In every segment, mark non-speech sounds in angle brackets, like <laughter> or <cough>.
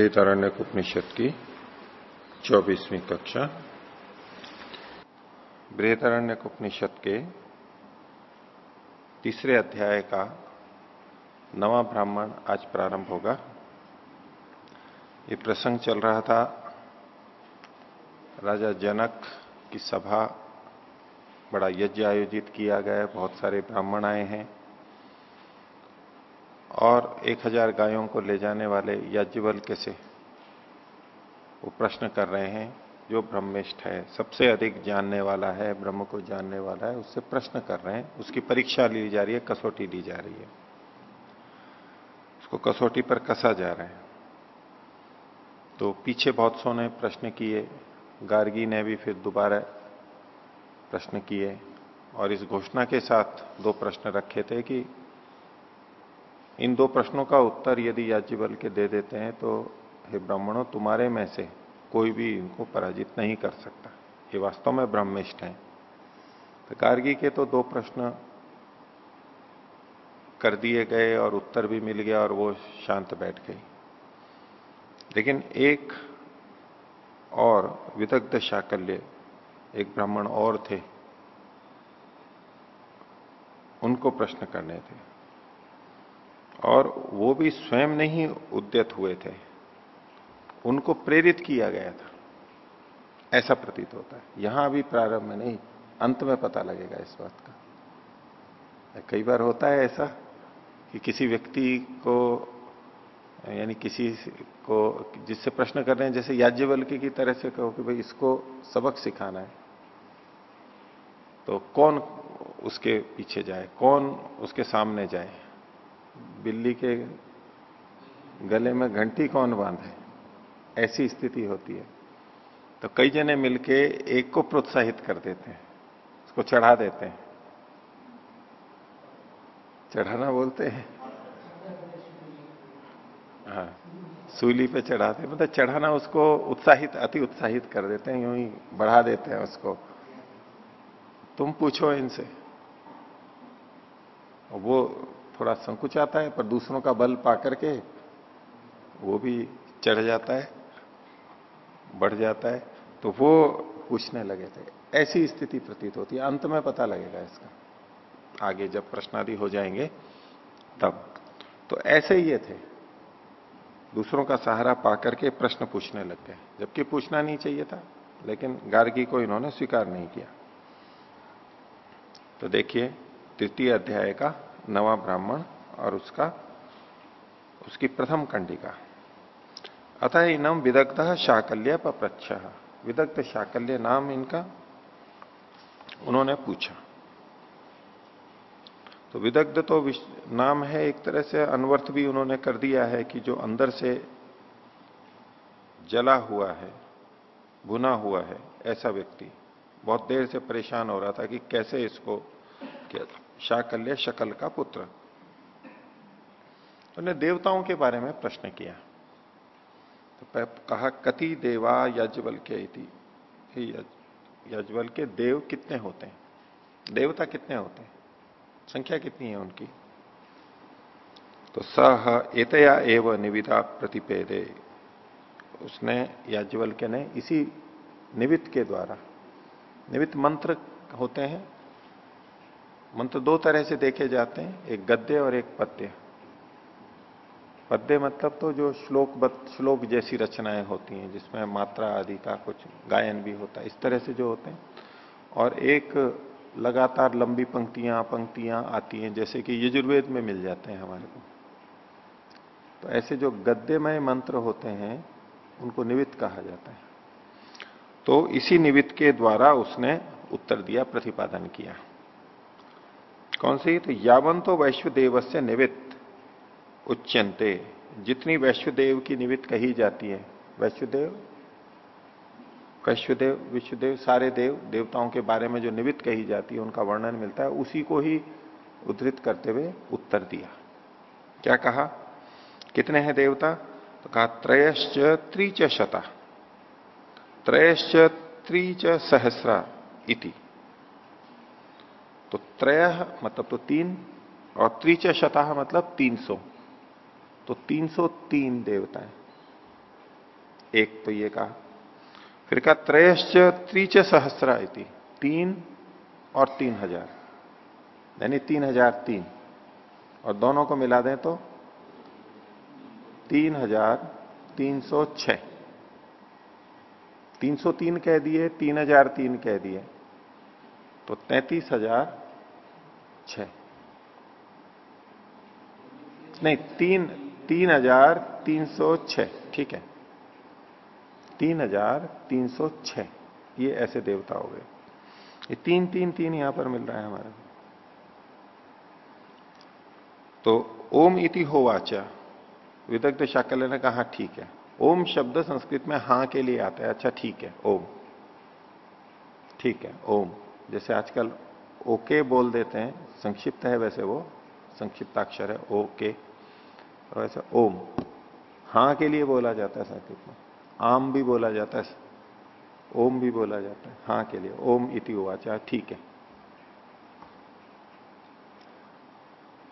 वेदारण्य उपनिषद की चौबीसवीं कक्षा। बृहदारण्य उपनिषद के तीसरे अध्याय का नवा ब्राह्मण आज प्रारंभ होगा। ये प्रसंग चल रहा था राजा जनक की सभा। बड़ा यज्ञ आयोजित किया गया, बहुत सारे ब्राह्मण आए हैं। और एक हज़ार गायों को ले जाने वाले याज्ञवल्क्य से वो प्रश्न कर रहे हैं, जो ब्रह्मिष्ठ है। सबसे अधिक जानने वाला है, ब्रह्म को जानने वाला है, उससे प्रश्न कर रहे हैं। उसकी परीक्षा ली जा रही है, कसौटी ली जा रही है। उसको कसौटी पर कसा जा रहा है। तो पीछे बहुत सो ने प्रश्न किए, गार्गी ने भी फिर दोबारा प्रश्न किए, और इस घोषणा के साथ दो प्रश्न रखे थे कि इन दो प्रश्नों का उत्तर यदि याज्ञवल के दे देते हैं तो हे ब्राह्मणों, तुम्हारे में से कोई भी इनको पराजित नहीं कर सकता। ये वास्तव में ब्रह्मिष्ट है। तो गार्गी के तो दो प्रश्न कर दिए गए और उत्तर भी मिल गया और वो शांत बैठ गई। लेकिन एक और विदग्ध शाकल्य, एक ब्राह्मण और थे, उनको प्रश्न करने थे। और वो भी स्वयं नहीं उद्यत हुए थे। उनको प्रेरित किया गया था। ऐसा प्रतीत होता है। यहाँ अभी प्रारंभ में नहीं, अंत में पता लगेगा इस बात का। कई बार होता है ऐसा कि किसी व्यक्ति को, यानी किसी को जिससे प्रश्न कर रहे हैं, जैसे याज्ञवल्क्य की तरह से कहो कि भाई इसको सबक सिखाना है। तो कौन उसके पीछे जाए? कौन उसके सामने जाए? बिल्ली के गले में घंटी कौन बांधे? ऐसी स्थिति होती है। तो कई जने मिलके एक को प्रोत्साहित कर देते हैं, उसको चढ़ा देते हैं। चढ़ाना बोलते हैं? हाँ सूली पे चढ़ाते मतलब चढ़ाना उसको उत्साहित, अति उत्साहित कर देते हैं, यूँ ही बढ़ा देते हैं उसको। तुम पूछो इनसे। वो थोड़ा संकुच आता है, पर दूसरों का बल पा करके वो भी चढ़ जाता है, बढ़ जाता है तो वो पूछने लगे थे। ऐसी स्थिति प्रतीत होती है। अंत में पता लगेगा इसका। आगे जब प्रश्नादि हो जाएँगे, तब। तो ऐसे ही ये थे। दूसरों का सहारा पाकर के प्रश्न पूछने लग गए। जबकि पूछना नहीं चाहिए था, लेकिन गार्गी को इन्होंने स्वीकार नहीं किया। तो देखिए, तृतीय अध्याय का नवा ब्राह्मण और उसका, उसकी प्रथम कंडिका। अतः इनम विदग्ध शाकल्य पप्रच्छ विदग्ध शाकल्य नाम इनका उन्होंने पूछा। तो विदग्ध तो नाम है, एक तरह से अनवर्थ भी उन्होंने कर दिया है कि जो अंदर से जला हुआ है, भुना हुआ है, ऐसा व्यक्ति, बहुत देर से परेशान हो रहा था कि कैसे इसको किया शाकल्य शकल का पुत्र। उन्हें देवताओं के बारे में प्रश्न किया। तो कहा, कति देवा यजवल के यजबल के देव कितने होते हैं? देवता कितने होते हैं? संख्या कितनी है उनकी? तो सह एतया एव निविदा प्रतिपेदे। उसने याज्ञवल के ने इसी निवित के द्वारा, निवित मंत्र होते हैं मंत्र दो तरह से देखे जाते हैं, एक गद्य और एक पद्य। पद्य मतलब तो जो श्लोक श्लोक जैसी रचनाएँ होती हैं, जिसमें मात्रा आदि का कुछ गायन भी होता है, इस तरह से जो होते हैं। और एक लगातार लंबी पंक्तियाँ पंक्तियाँ आती हैं, जैसे कि यजुर्वेद में मिल जाते हैं हमारे को। तो ऐसे जो गद्यमय मंत्र होते हैं, उनको निवित कहा जाता है। तो इसी निवित के द्वारा उसने उत्तर दिया, प्रतिपादन किया। कौन सी? तो यावन तो वैश्वदेव से निवित उच्चनते जितनी वैश्वदेव की निवित कही जाती है, वैश्वदेव वैश्वदेव, विश्वदेव, सारे देव, देवताओं के बारे में जो निवित कही जाती है, उनका वर्णन मिलता है, उसी को ही उद्धृत करते हुए उत्तर दिया। क्या कहा? कितने हैं देवता? तो कहा, त्रयश्च त्रिच शता त्रयश्च त्रिच सहस्रा इति। तो त्रय मतलब तो तीन, और त्रिच शता मतलब तीन सौ। तो तीन सौ तीन देवताएँ। एक तो ये कहा। फिर कहा, त्रयश्च त्रिच सहस्रा तीन और तीन हज़ार। यानी तीन हज़ार तीन। और दोनों को मिला दें तो तीन हज़ार तीन सौ छ तीन सौ तीन कह दिए, तीन हज़ार तीन कह दिए। तो तैतीस हज़ार छ नहीं, तीन तीन हज़ार तीन सौ छ ठीक है। तीन हज़ार तीन सौ छ ये ऐसे देवता हो गए। ये तीन तीन तीन यहाँ पर मिल रहा है हमारा। तो ओम इति हो वाचा। विदग्ध शाकल्य ने कहा, ठीक है। ओम शब्द संस्कृत में हाँ के लिए आता है। अच्छा ठीक है, ओम। ठीक है, ओम। जैसे आजकल ओके बोल देते हैं। संक्षिप्त है वैसे वो। संक्षिप्ताक्षर है ओके। और वैसे ओम। हाँ के लिए बोला जाता है संस्कृत में। आम भी बोला जाता है। ओम भी बोला जाता है। हाँ के लिए। ओम इति उवाचा। ठीक है।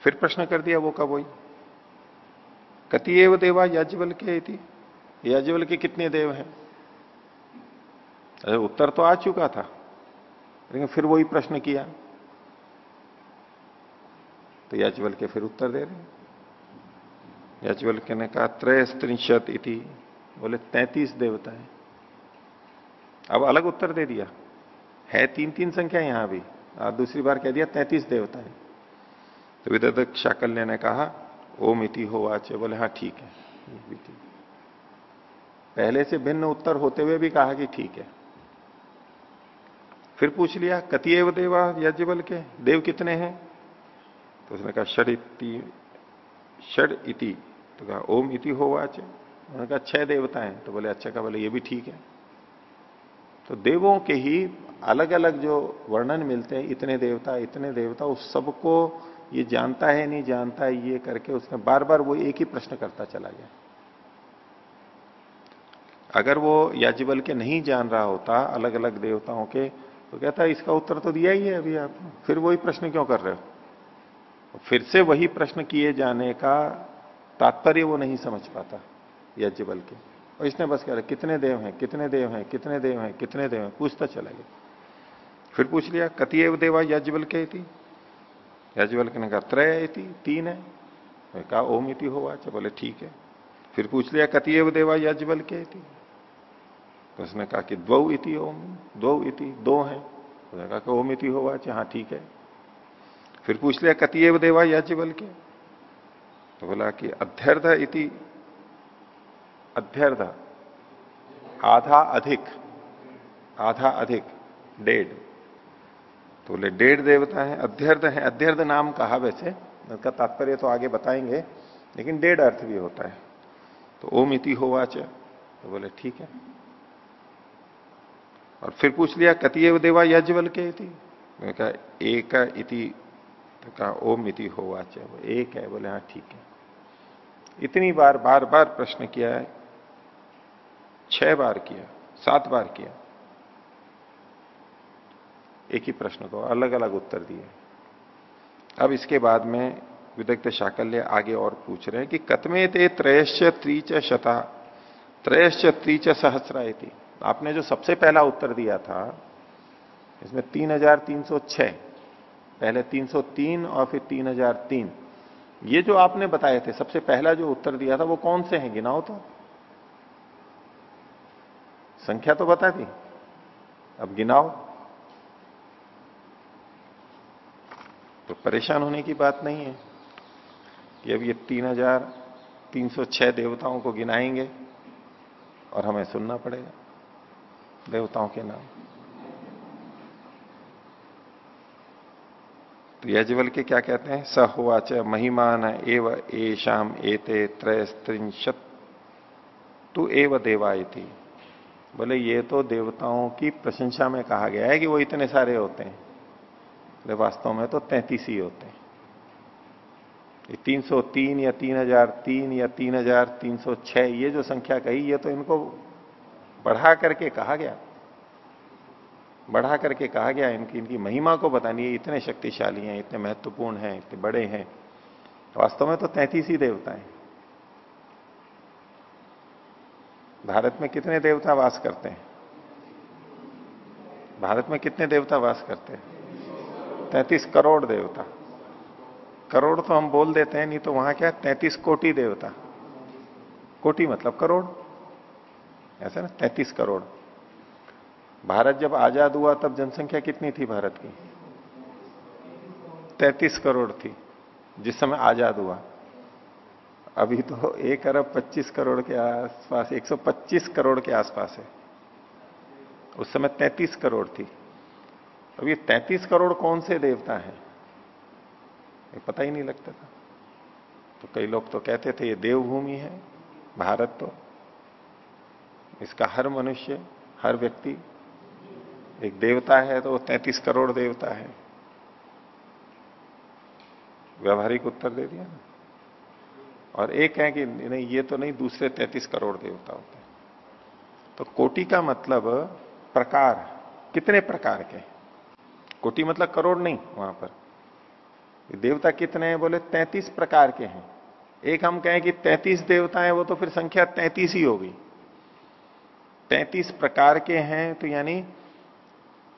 फिर प्रश्न कर दिया वो कब वही कति देवा याज्ञवल के इति। याज्ञवल के कितने देव हैं? अरे उत्तर तो आ चुका था। लेकिन फिर वही प्रश्न किया। तो याज्ञवल के फिर उत्तर दे रहे याज्ञवल के ने कहा त्रय स्त्रिशत इति। बोले, तैतीस देवता है। अब अलग उत्तर दे दिया। है तीन तीन संख्या यहाँ भी। दूसरी बार कह दिया, तैतीस देवता है। तो विदक शाकल्य ने कहा, ओम इति हो आचे बोले हाँ ठीक है। पहले से भिन्न उत्तर होते हुए भी कहा कि ठीक है। फिर पूछ लिया, कतिएव देवा यज्ञबल के? देव कितने हैं? तो उसने कहा, षड इति षड इति। तो कहा, ओम इति हो आचे उन्होंने कहा, छह देवता हैं। तो बोले अच्छा। का बोले, ये भी ठीक है। तो देवों के ही अलग अलग जो वर्णन मिलते हैं, इतने देवता इतने देवता, उस सबको ये जानता है, नहीं जानता है, ये करके उसने बार बार वो एक ही प्रश्न करता चला गया। अगर वो याजिबल के नहीं जान रहा होता अलग अलग देवताओं के तो कहता है, इसका उत्तर तो दिया ही है अभी आप। फिर वही प्रश्न क्यों कर रहे हो? फिर से वही प्रश्न किए जाने का तात्पर्य वो नहीं समझ पाता, यज्ञ बल के। और इसने बस कह रहा कितने देव हैं, कितने देव हैं, कितने देव हैं, कितने देव हैं? पूछता चला गया। फिर पूछ लिया कतिएव देवा यज्ञबल के थी यज्ञबल ने कहा, त्रय थी तीन है। कहा, ओम इति हो अच्छा बोले, ठीक है। फिर पूछ लिया कतिएव देवा यज्ञबल के थी तो उसने कहा कि द्वौ इति ओम द्वौ इति, दो हैं। उसने कहा कि ओम इति हो अच्छा हाँ ठीक है। फिर पूछ लिया, कतिएव देवा यज्ञबल के? तो बोला कि अध्यर्थ इति, अध्यर्ध, आधा अधिक आधा अधिक, डेढ़। तो बोले, डेढ़ देवता है, अध्यर्ध है, अध्यर्ध नाम कहा वैसे? उसका तात्पर्य तो आगे बताएँगे, लेकिन डेढ़ अर्थ भी होता है। तो ओम इति होवाच तो बोले, ठीक है। और फिर पूछ लिया कतिएव देवा यज्ञवल के कहा, एक इति। तो कहा, ओम इति होवाच। एक है। बोले हाँ ठीक है। इतनी बार बार बार प्रश्न किया है। छह बार किया, सात बार किया। एक ही प्रश्न को अलग अलग उत्तर दिए। अब इसके बाद में विदग्ध शाकल्य आगे और पूछ रहे हैं कि कतमे ते त्रयश्च त्रीच शता त्रयश्च त्रीच सहस्रा थी आपने जो सबसे पहला उत्तर दिया था, इसमें तीन हज़ार तीन सौ छह, पहले तीन सौ तीन और फिर तीन हज़ार तीन। ये जो आपने बताए थे, सबसे पहला जो उत्तर दिया था, वो कौन से हैं, गिनाओ तो। संख्या तो बता दी। अब गिनाओ। तो परेशान होने की बात नहीं है कि अब ये तीन हज़ार तीन सौ छह देवताओं को गिनाएँगे और हमें सुनना पड़ेगा। देवताओं के नाम। तो यजवल के क्या कहते हैं? स महिमान एव एशाम एते त्रयस्त्रिंशत। तु एव देवाय थी बोले, ये तो देवताओं की प्रशंसा में कहा गया है कि वो इतने सारे होते हैं। बोले, वास्तव में तो तैतीस ही होते हैं। या तीन हज़ार तीन या तीन हज़ार तीन सौ छह, ये जो संख्या कही, ये तो इनको बढ़ा करके कहा गया। बढ़ा करके कहा गया, इनकी इनकी महिमा को बतानी है। इतने शक्तिशाली हैं, इतने महत्वपूर्ण हैं, इतने बड़े हैं। वास्तव में तो तैतीस ही देवता हैं। भारत में कितने देवता वास करते हैं? भारत में कितने देवता वास करते हैं? तैतीस करोड़ देवता। करोड़ तो हम बोल देते हैं, नहीं तो वहाँ क्या तैतीस कोटि देवता। कोटि मतलब करोड़। ऐसा ना, तैतीस करोड़। भारत जब आज़ाद हुआ, तब जनसंख्या कितनी थी भारत की? तैतीस करोड़ थी, जिस समय आज़ाद हुआ। अभी तो एक अरब पच्चीस करोड़ के आसपास 125 करोड़ के आसपास है। उस समय 33 करोड़ थी। अब ये 33 करोड़ कौन से देवता हैं? ये पता ही नहीं लगता था। तो कई लोग तो कहते थे, ये देवभूमि है, भारत तो। इसका हर मनुष्य, हर व्यक्ति एक देवता है तो वो तैतीस करोड़ देवता है। व्यवहारिक उत्तर दे दिया ना? और एक है कि नहीं, ये तो नहीं, दूसरे तैतीस करोड़ देवता होते हैं। तो कोटि का मतलब प्रकार, कितने प्रकार के कोटि मतलब करोड़ नहीं, वहाँ पर। देवता कितने हैं? बोले, तैतीस प्रकार के हैं। एक हम कहें कि तैतीस देवता हैं, वो तो फिर संख्या तैतीस ही होगी। तैतीस प्रकार के हैं तो यानी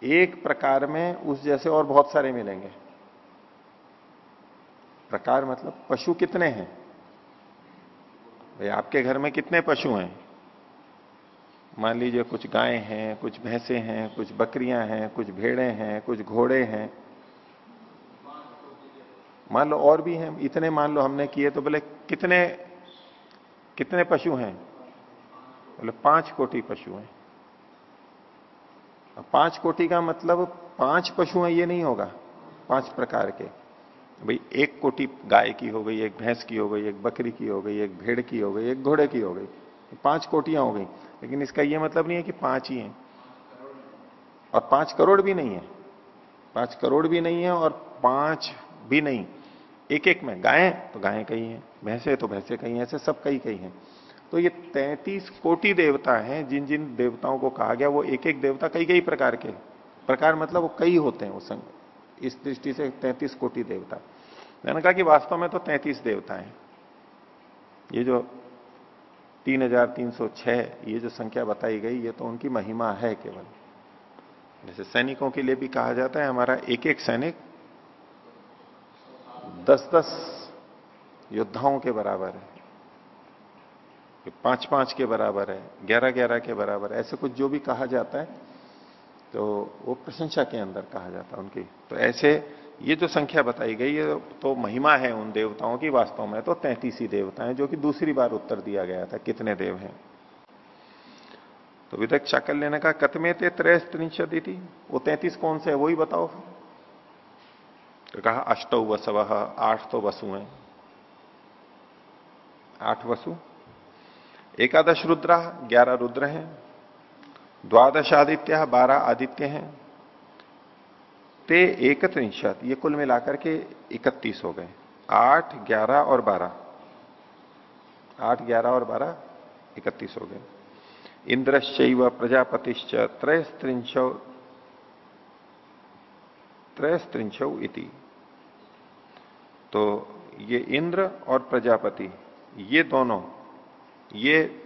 एक प्रकार में उस जैसे और बहुत सारे मिलेंगे। प्रकार मतलब पशु कितने हैं? भाई, आपके घर में कितने पशु हैं? मान लीजिए कुछ गाय हैं, कुछ भैंसे हैं, कुछ बकरियाँ हैं, कुछ भेड़े हैं, कुछ घोड़े हैं। मान लो और भी हैं, इतने मान लो हमने किए तो बोले कितने कितने पशु हैं? बोले, पाँच कोटि पशु हैं। पाँच कोटि का मतलब पाँच पशु हैं, ये नहीं होगा। पाँच प्रकार के। भाई, एक कोटि गाय की हो गई, एक भैंस की हो गई, एक बकरी की हो गई, एक भेड़ की हो गई, एक घोड़े की हो गई। पाँच कोटियाँ हो गई। लेकिन इसका यह मतलब नहीं है कि पाँच ही हैं। और पाँच करोड़ भी नहीं है। पाँच करोड़ भी नहीं है और पाँच भी नहीं। एक एक में गाय तो गायें कई हैं, भैंसे तो भैंसे कई हैं, ऐसे सब कई कई हैं। तो ये तैतीस कोटि देवता हैं जिन जिन देवताओं को कहा गया, वो एक एक देवता कई कई प्रकार के प्रकार मतलब वो कई होते हैं उस संग इस दृष्टि से तैतीस कोटि देवता। मैंने कहा कि वास्तव में तो तैतीस देवता हैं। ये जो 3306 ये जो संख्या बताई गई, ये तो उनकी महिमा है केवल। जैसे सैनिकों के लिए भी कहा जाता है, हमारा एक एक सैनिक दस दस योद्धाओं के बराबर है। पाँच पाँच के बराबर है ग्यारह ग्यारह के बराबर ऐसे कुछ जो भी कहा जाता है तो वो प्रशंसा के अंदर कहा जाता है उनकी। तो ऐसे ये जो संख्या बताई गई है तो महिमा है उन देवताओं की वास्तव में तो तैतीस ही देवता है, जो कि दूसरी बार उत्तर दिया गया था, कितने देव हैं। तो विदक चाकल लेने का कतमे ते त्रयस्त्रिंशत थी वो तैतीस कौन से है वही बताओ तो कहा, अष्टौ वसव आठ तो वसु हैं आठ वसु? एकादश रुद्रा, ग्यारह रुद्र हैं, द्वादश आदित्य, बारह आदित्य हैं, ते एकत्रिंशत, ये कुल मिलाकर के इकतीस हो गए। आठ, ग्यारह और बारह। आठ, ग्यारह और बारह इकतीस हो गए। इंद्रश्चैव प्रजापतिश्च त्रयस्त्रिंश त्रयस्त्रिंश इति। तो ये इंद्र और प्रजापति, ये दोनों ये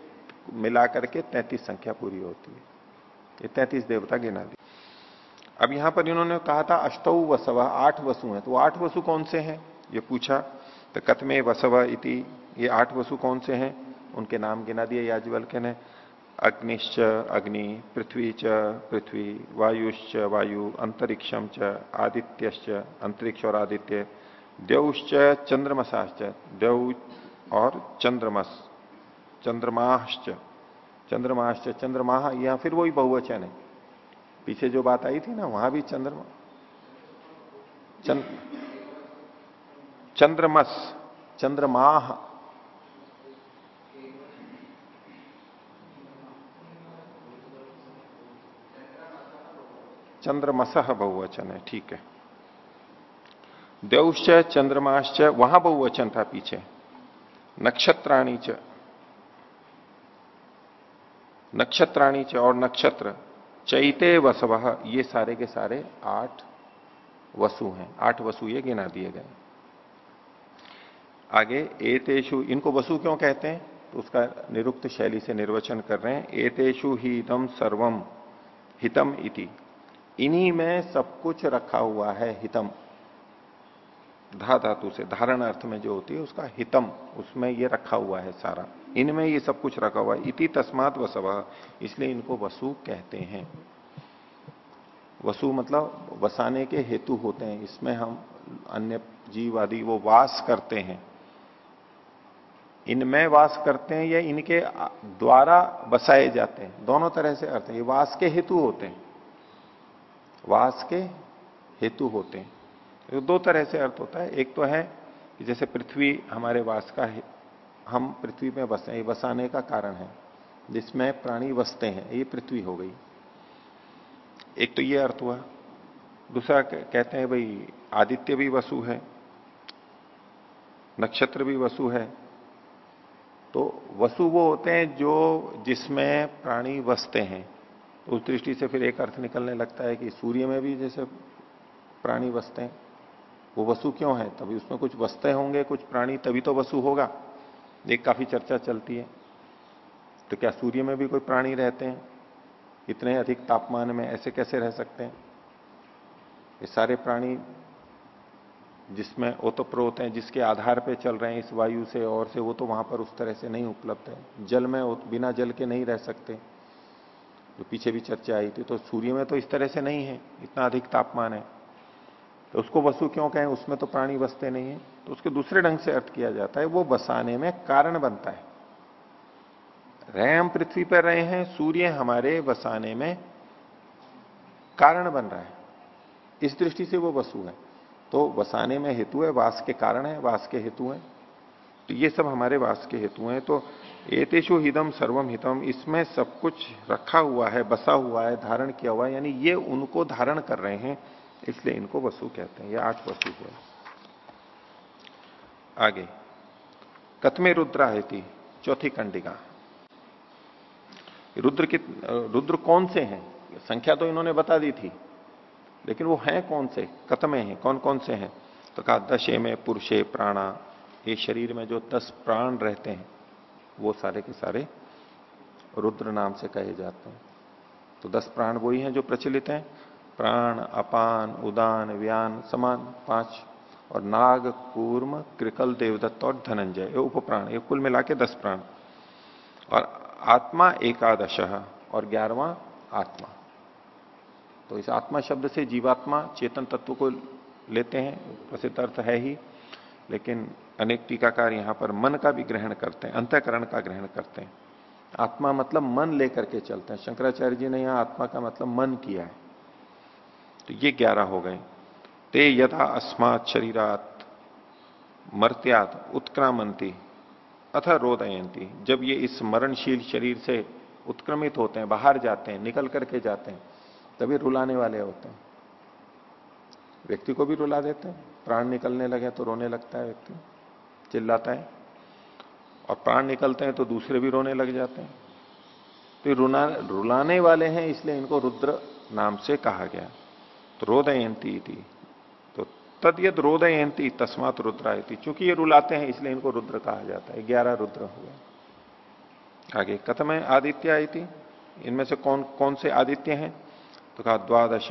मिला करके तैतीस संख्या पूरी होती है। ये तैतीस देवता गिना दी। अब यहाँ पर इन्होंने कहा था, अष्टौ वसवा, आठ वसु हैं। तो आठ वसु कौन से हैं? ये पूछा तो कथमे वसव इति, ये आठ वसु कौन से हैं? उनके नाम गिना दिए याजवल के ने अग्निश्च, अग्नि, पृथ्वी च, पृथ्वी, वायुश्च, वायु अंतरिक्षम च, आदित्यश्च, अंतरिक्ष और आदित्य द्यौश्च चंद्रमसाश्च द्यौ और चंद्रमस। चंद्रमाश्च। चंद्रमाश्च चंद्रमा या फिर वही बहुवचन है। पीछे जो बात आई थी ना, वहाँ भी चंद्रमा। चंद्र चंद्रमस, चंद्रमाह। चंद्रमस बहुवचन है, ठीक है। देवश्च, चंद्रमाश्च, वहाँ बहुवचन था पीछे। नक्षत्राणी च। नक्षत्राणी च और नक्षत्र, चैते वसव, ये सारे के सारे आठ वसु हैं। आठ वसु ये गिना दिए गए। आगे एतेशु इनको वसु क्यों कहते हैं? तो उसका निरुक्त शैली से निर्वचन कर रहे हैं। एतेषु ही इदम सर्वम हितम इति। इन्हीं में सब कुछ रखा हुआ है हितम। धा धातु से, धारण अर्थ में जो होती है उसका हितम, उसमें ये रखा हुआ है सारा। इनमें ये सब कुछ रखा हुआ इति तस्मात वसव। इसलिए इनको वसु कहते हैं। वसु मतलब वसाने के हेतु होते हैं। इसमें हम अन्य जीव आदि वो वास करते हैं। इनमें वास करते हैं या इनके द्वारा बसाए जाते हैं। दोनों तरह से अर्थ है। ये वास के हेतु होते हैं। वास के हेतु होते हैं। तो दो तरह से अर्थ होता है। एक तो है जैसे पृथ्वी हमारे वास का हम पृथ्वी में बसे, ये बसाने का कारण है, जिसमें प्राणी बसते हैं, ये पृथ्वी हो गई। एक तो ये अर्थ हुआ। दूसरा कहते हैं भाई, आदित्य भी वसु है, नक्षत्र भी वसु है तो वसु वो होते हैं जो जिसमें प्राणी बसते हैं। तो उस दृष्टि से फिर एक अर्थ निकलने लगता है कि सूर्य में भी जैसे प्राणी बसते हैं, वो वसु क्यों है? तभी उसमें कुछ बसते होंगे, कुछ प्राणी, तभी तो वसु होगा। एक काफ़ी चर्चा चलती है। तो क्या सूर्य में भी कोई प्राणी रहते हैं? इतने अधिक तापमान में ऐसे कैसे रह सकते हैं? ये सारे प्राणी जिसमें ओतप्रोत हैं, जिसके आधार पे चल रहे हैं इस वायु से और से, वो तो वहाँ पर उस तरह से नहीं उपलब्ध है। जल में बिना जल के नहीं रह सकते। जो पीछे भी चर्चा आई थी तो सूर्य में तो इस तरह से नहीं है। इतना अधिक तापमान है। तो उसको वसु क्यों कहें? उसमें तो प्राणी बसते नहीं है। तो उसके दूसरे ढंग से अर्थ किया जाता है, वो बसाने में कारण बनता है। रहे हम पृथ्वी पर रहे हैं, सूर्य हमारे बसाने में कारण बन रहा है। इस दृष्टि से वो वसु है। तो बसाने में हेतु है, वास के कारण है, वास के हेतु है। तो ये सब हमारे वास के हेतु हैं। तो एतेशु हिदम सर्वम हितम, इसमें सब कुछ रखा हुआ है, बसा हुआ है, धारण किया हुआ है। यानी ये उनको धारण कर रहे हैं। इसलिए इनको वसु कहते हैं, ये आठ वसु हुए आगे, कथमे रुद्रा है चौथी कंडिका। रुद्र की रुद्र कौन से हैं? संख्या तो इन्होंने बता दी थी, लेकिन वो हैं कौन से? कतमे हैं कौन कौन से हैं? तो कहा, दशे में पुरुषे प्राणा, ये शरीर में जो दस प्राण रहते हैं, वो सारे के सारे रुद्र नाम से कहे जाते हैं। तो दस प्राण वही हैं जो प्रचलित हैं प्राण, अपान, उदान, व्यान, समान, पाँच। और नाग, कूर्म कृकल देवदत्त और धनंजय, ये उपप्राण, ये कुल मिला के दस प्राण। और आत्मा एकादश और ग्यारहवा आत्मा। तो इस आत्मा शब्द से जीवात्मा, चेतन तत्व को लेते हैं, प्रसिद्ध अर्थ है ही। लेकिन अनेक टीकाकार यहाँ पर मन का भी ग्रहण करते हैं, अंतकरण का ग्रहण करते हैं। आत्मा मतलब मन लेकर के चलते हैं। शंकराचार्य जी ने यहाँ आत्मा का मतलब मन किया है। तो ये ग्यारह हो गए। ते यथा अस्मात शरीरात मर्त्यात उत्क्रामंती अथा रोदयंती जब ये इस मरणशील शरीर से उत्क्रमित होते हैं, बाहर जाते हैं, निकल करके जाते हैं, तभी रुलाने वाले होते हैं। व्यक्ति को भी रुला देते हैं। प्राण निकलने लगे तो रोने लगता है व्यक्ति। चिल्लाता है। और प्राण निकलते हैं तो दूसरे भी रोने लग जाते हैं। तो रुना, रुलाने वाले हैं, इसलिए इनको रुद्र नाम से कहा गया। रोदयंती तो तद यद रोदयंती तस्मात रुद्रायती चूँकि ये रुलाते हैं, इसलिए इनको रुद्र कहा जाता है। ग्यारह रुद्र हुए। आगे, कथम है आदित्य थी इनमें से कौन कौन से आदित्य हैं? तो कहा, द्वादश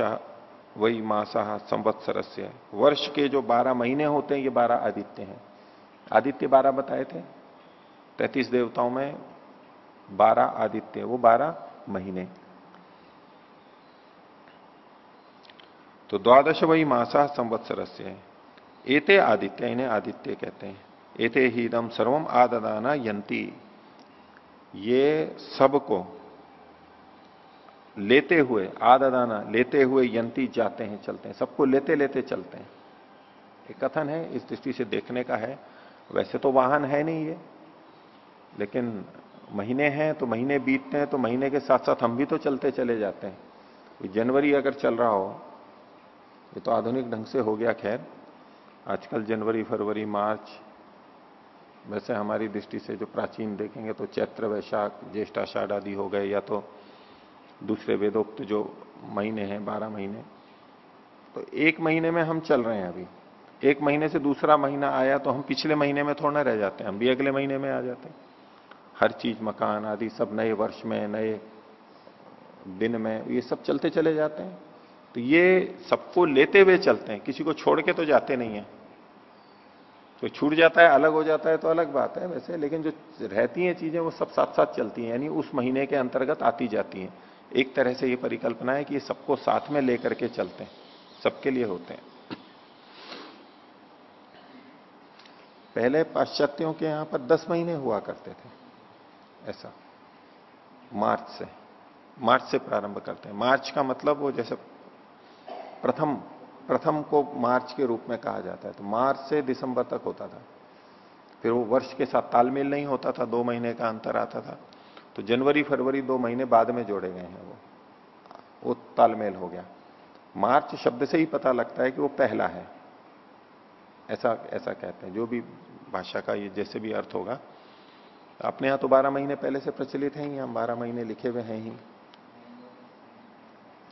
वही मासा संवत्सर से वर्ष के जो बारह महीने होते हैं, ये बारह आदित्य हैं। आदित्य बारह बताए थे? तैतीस देवताओं में बारह आदित्य वो बारह महीने। तो द्वादश वही मासा संवत्सर से एते आदित्य, इन्हें आदित्य कहते हैं। एते ही दम सर्वम आददाना यंती ये सबको लेते हुए, आददाना लेते हुए यंती जाते हैं, चलते हैं। सबको लेते लेते चलते हैं। एक कथन है, इस दृष्टि से देखने का है। वैसे तो वाहन है नहीं ये। लेकिन महीने हैं तो महीने बीतते हैं तो महीने के साथ साथ हम भी तो चलते चले जाते हैं। जनवरी अगर चल रहा हो ये तो आधुनिक ढंग से हो गया, खैर। आजकल जनवरी, फरवरी, मार्च, वैसे हमारी दृष्टि से जो प्राचीन देखेंगे तो चैत्र, वैशाख ज्येष्ठाषाढ़ आदि हो गए, या तो दूसरे वेदोक्त जो महीने हैं, बारह महीने। तो एक महीने में हम चल रहे हैं अभी। एक महीने से दूसरा महीना आया तो हम पिछले महीने में थोड़ा ना रह जाते हैं, हम भी अगले महीने में आ जाते हैं। हर चीज़, मकान आदि सब नए वर्ष में, नए दिन में, ये सब चलते चले जाते हैं। तो ये सबको लेते हुए चलते हैं। किसी को छोड़ के तो जाते नहीं है। तो छूट जाता है, अलग हो जाता है तो अलग बात है वैसे, लेकिन जो रहती हैं चीज़ें वो सब साथ साथ चलती हैं, यानी उस महीने के अंतर्गत आती जाती हैं। एक तरह से ये परिकल्पना है कि ये सबको साथ में लेकर के चलते हैं, सबके लिए होते हैं। पहले पाश्चात्यों के यहाँ पर दस महीने हुआ करते थे, ऐसा। मार्च से मार्च से प्रारंभ करते हैं। मार्च का मतलब वो जैसे प्रथम प्रथम को मार्च के रूप में कहा जाता है। तो मार्च से दिसंबर तक होता था। फिर वो वर्ष के साथ तालमेल नहीं होता था, दो महीने का अंतर आता था। तो जनवरी, फरवरी दो महीने बाद में जोड़े गए हैं वो। वो तालमेल हो गया। मार्च शब्द से ही पता लगता है कि वो पहला है। ऐसा ऐसा कहते हैं। जो भी भाषा का ये जैसे भी अर्थ होगा। अपने यहाँ तो बारह महीने पहले से प्रचलित है ही हम बारह महीने लिखे हुए हैं ही।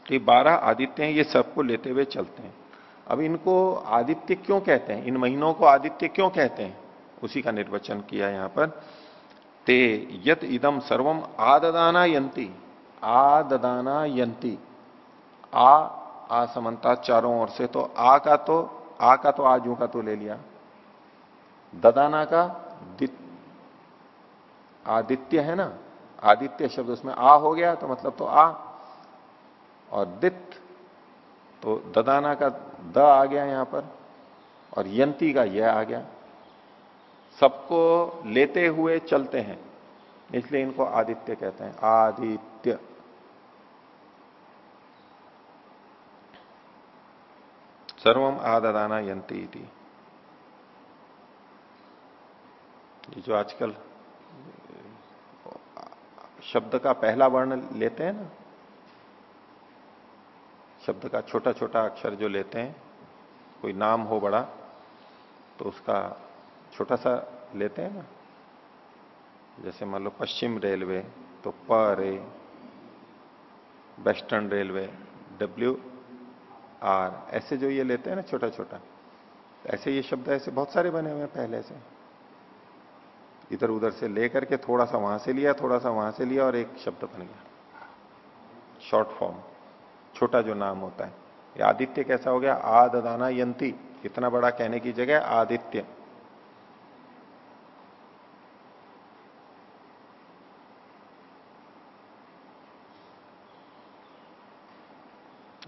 तो ये बारह आदित्य हैं, ये सबको लेते हुए चलते हैं। अब इनको आदित्य क्यों कहते हैं? इन महीनों को आदित्य क्यों कहते हैं? उसी का निर्वचन किया यहाँ पर। ते यत इदम सर्वम आददाना यंती आददाना यंती आ असमनता चारों ओर से तो आ का तो आ का तो आजू का तो ले लिया। ददाना का दित, आदित्य है ना? आदित्य शब्द उसमें आ हो गया तो मतलब तो आ और दित तो ददाना का द आ गया यहाँ पर, और यंती का यह आ गया। सबको लेते हुए चलते हैं, इसलिए इनको आदित्य कहते हैं। आदित्य। सर्वम आददाना यंती थी ये जो आजकल शब्द का पहला वर्ण लेते हैं ना शब्द का छोटा छोटा अक्षर जो लेते हैं, कोई नाम हो बड़ा तो उसका छोटा सा लेते हैं ना? जैसे मान लो पश्चिम रेलवे तो प, रे, वेस्टर्न रेलवे, डब्ल्यू, आर, ऐसे जो ये लेते हैं ना छोटा छोटा ऐसे ये शब्द ऐसे बहुत सारे बने हुए हैं पहले से। इधर उधर से लेकर के थोड़ा सा वहाँ से लिया थोड़ा सा वहाँ से लिया और एक शब्द बन गया, शॉर्ट फॉर्म। छोटा जो नाम होता है। आदित्य कैसा हो गया? आददाना यंती। इतना बड़ा कहने की जगह आदित्य।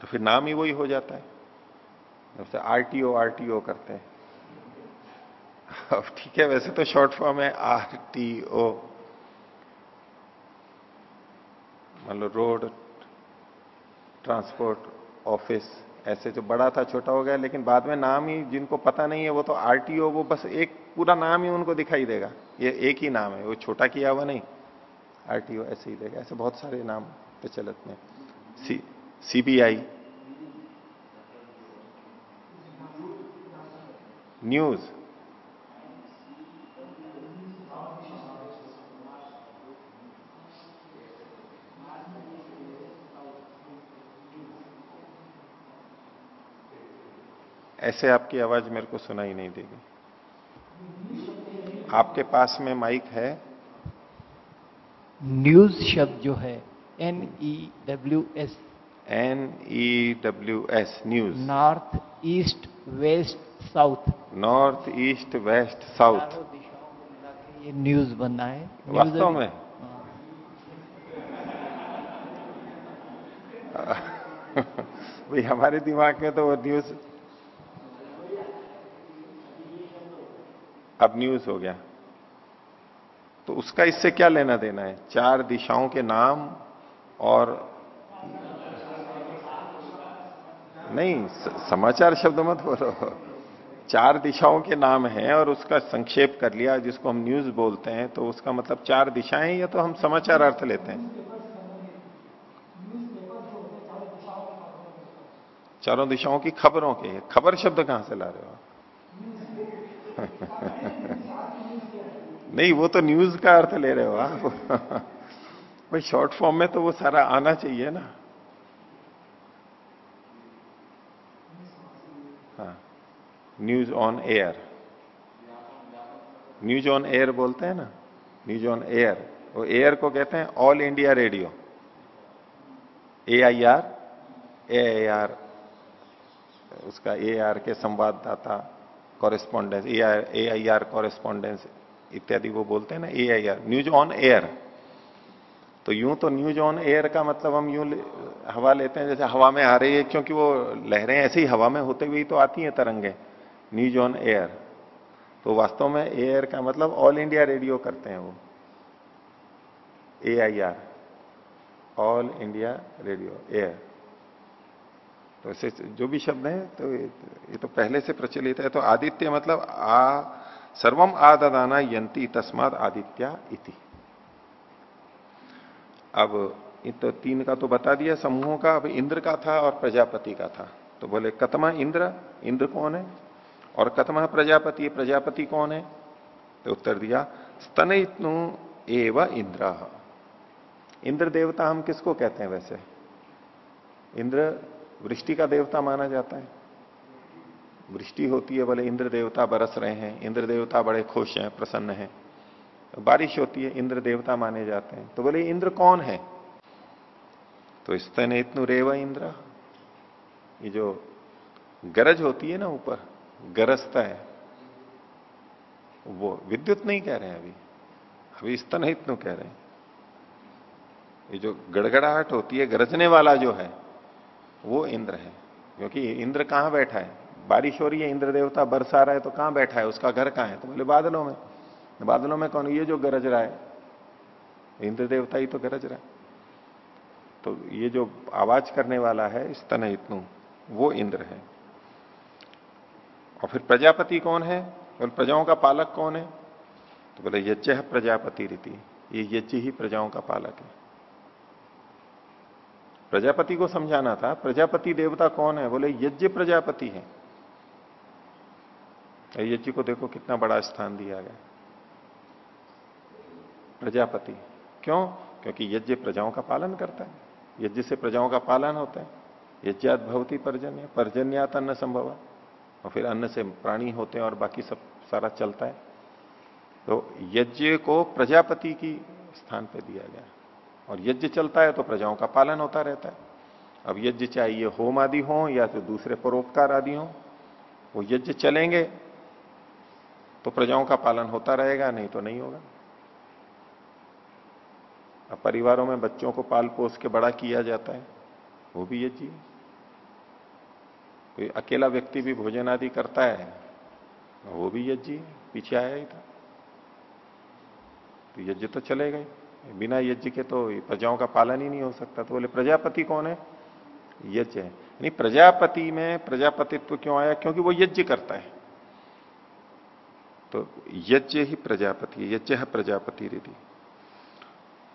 तो फिर नाम ही वही हो जाता है। जैसे आरटीओ आरटीओ करते हैं। अब ठीक है, वैसे तो शॉर्ट फॉर्म है, आरटीओ। मान लो रोड ट्रांसपोर्ट ऑफ़िस, ऐसे जो बड़ा था, छोटा हो गया, लेकिन बाद में नाम ही जिनको पता नहीं है, वो तो आरटीओ, वो बस एक पूरा नाम ही उनको दिखाई देगा। ये एक ही नाम है, वो छोटा किया हुआ नहीं। आरटीओ ऐसे ही देगा, ऐसे बहुत सारे नाम प्रचलित में सी, सीबीआई। न्यूज़। ऐसे आपकी आवाज़ मेरे को सुनाई नहीं देगी। आपके पास में माइक है? न्यूज़ शब्द जो है N E W S N E W S news. North east west south north east west south ये न्यूज़ बनना है। वास्तव में? हाँ। <laughs> भाई हमारे दिमाग में तो वो न्यूज़ अब न्यूज़ हो गया। तो उसका इससे क्या लेना देना है? चार दिशाओं के नाम और नहीं समाचार शब्द मत बोलो। चार दिशाओं के नाम हैं और उसका संक्षेप कर लिया, जिसको हम न्यूज़ बोलते हैं तो उसका मतलब चार दिशाएँ या तो हम समाचार अर्थ लेते हैं? चारों दिशाओं की खबरों के, खबर शब्द कहाँ से ला रहे हो? <laughs> नहीं, वो तो न्यूज़ का अर्थ ले रहे हो आप। <laughs> भाई शॉर्ट फॉर्म में तो वो सारा आना चाहिए ना। हाँ news on air news on air बोलते हैं ना। न्यूज़ ऑन एयर वो एयर को कहते हैं All India Radio A I R A I R उसका ए आर के संवाददाता। Correspondence A I R correspondence इत्यादि वो बोलते हैं ना A I R news on air तो यूँ तो न्यूज़ ऑन एयर का मतलब हम यूँ हवा लेते हैं, जैसे हवा में आ रही है, क्योंकि वो लहरें ऐसे ही हवा में होते हुए तो आती हैं तरंगे न्यूज़ ऑन एयर तो वास्तव में एयर का मतलब ऑल इंडिया रेडियो करते हैं वो। A I R All India Radio air तो ऐसे जो भी शब्द है तो ये तो पहले से प्रचलित है तो आदित्य मतलब आ, सर्वम आदाना यंती तस्माद आदित्या इति। अब तो तीन का तो बता दिया, समूहों का, अब इंद्र का था और प्रजापति का था। तो बोले कतमा इंद्र इंद्र कौन है? और कतमा प्रजापति प्रजापति कौन है? तो उत्तर दिया स्तन इतनु एव इंद्र। इंद्र देवता हम किसको कहते हैं वैसे? इंद्र वृष्टि का देवता माना जाता है। वृष्टि होती है बोले इंद्र देवता बरस रहे हैं, इंद्र देवता बड़े खुश हैं, प्रसन्न हैं। बारिश होती है, इंद्र देवता माने जाते हैं। तो बोले, इंद्र कौन है? तो स्तन इतनु रेव इंद्र। ये जो गरज होती है ना ऊपर, गरजता है, वो विद्युत नहीं कह रहे हैं अभी। अभी स्तन इतनु कह रहे हैं। ये जो गड़गड़ाहट होती है, गरजने वाला जो है वो इंद्र है। क्योंकि इंद्र कहाँ बैठा है? बारिश हो रही है, इंद्र देवता बरसा रहा है तो कहाँ बैठा है? उसका घर कहाँ है? तो बोले, बादलों में। बादलों में कौन? ये जो गरज रहा है। इंद्र देवता ही तो गरज रहा है। तो ये जो आवाज़ करने वाला है स्तन इतनु, वो इंद्र है। और फिर प्रजापति कौन है? बोले प्रजाओं का पालक कौन है? तो बोले यज्ञ प्रजापति रीति। ये यज्ञ ही प्रजाओं का पालक है। प्रजापति को समझाना था, प्रजापति देवता कौन है? बोले, यज्ञ प्रजापति है। यज्ञ को देखो, कितना बड़ा स्थान दिया गया। प्रजापति। क्यों? क्योंकि यज्ञ प्रजाओं का पालन करता है। यज्ञ से प्रजाओं का पालन होता है। यज्ञात भवती पर्जन्य, पर्जन्यात अन्न संभव। और फिर अन्न से प्राणी होते हैं और बाकी सब सारा चलता है। तो यज्ञ को प्रजापति की स्थान पर दिया गया। और यज्ञ चलता है तो प्रजाओं का पालन होता रहता है। अब यज्ञ चाहिए होम आदि हो या तो दूसरे परोपकार आदि हो, वो यज्ञ चलेंगे तो प्रजाओं का पालन होता रहेगा, नहीं तो नहीं होगा। अब परिवारों में बच्चों को पाल पोस के बड़ा किया जाता है, वो भी यज्ञ कोई अकेला व्यक्ति भी भोजन आदि करता है, वो भी यज्ञ पीछे आया ही था। तो यज्ञ तो चलेगा ही बिना यज्ञ के तो प्रजाओं का पालन ही नहीं हो सकता। तो बोले, प्रजापति कौन है? यज्ञ है। नहीं प्रजापति में प्रजापतित्व क्यों आया? क्योंकि वो यज्ञ करता है। तो यज्ञ ही प्रजापति, यज्ञ है प्रजापति रिधि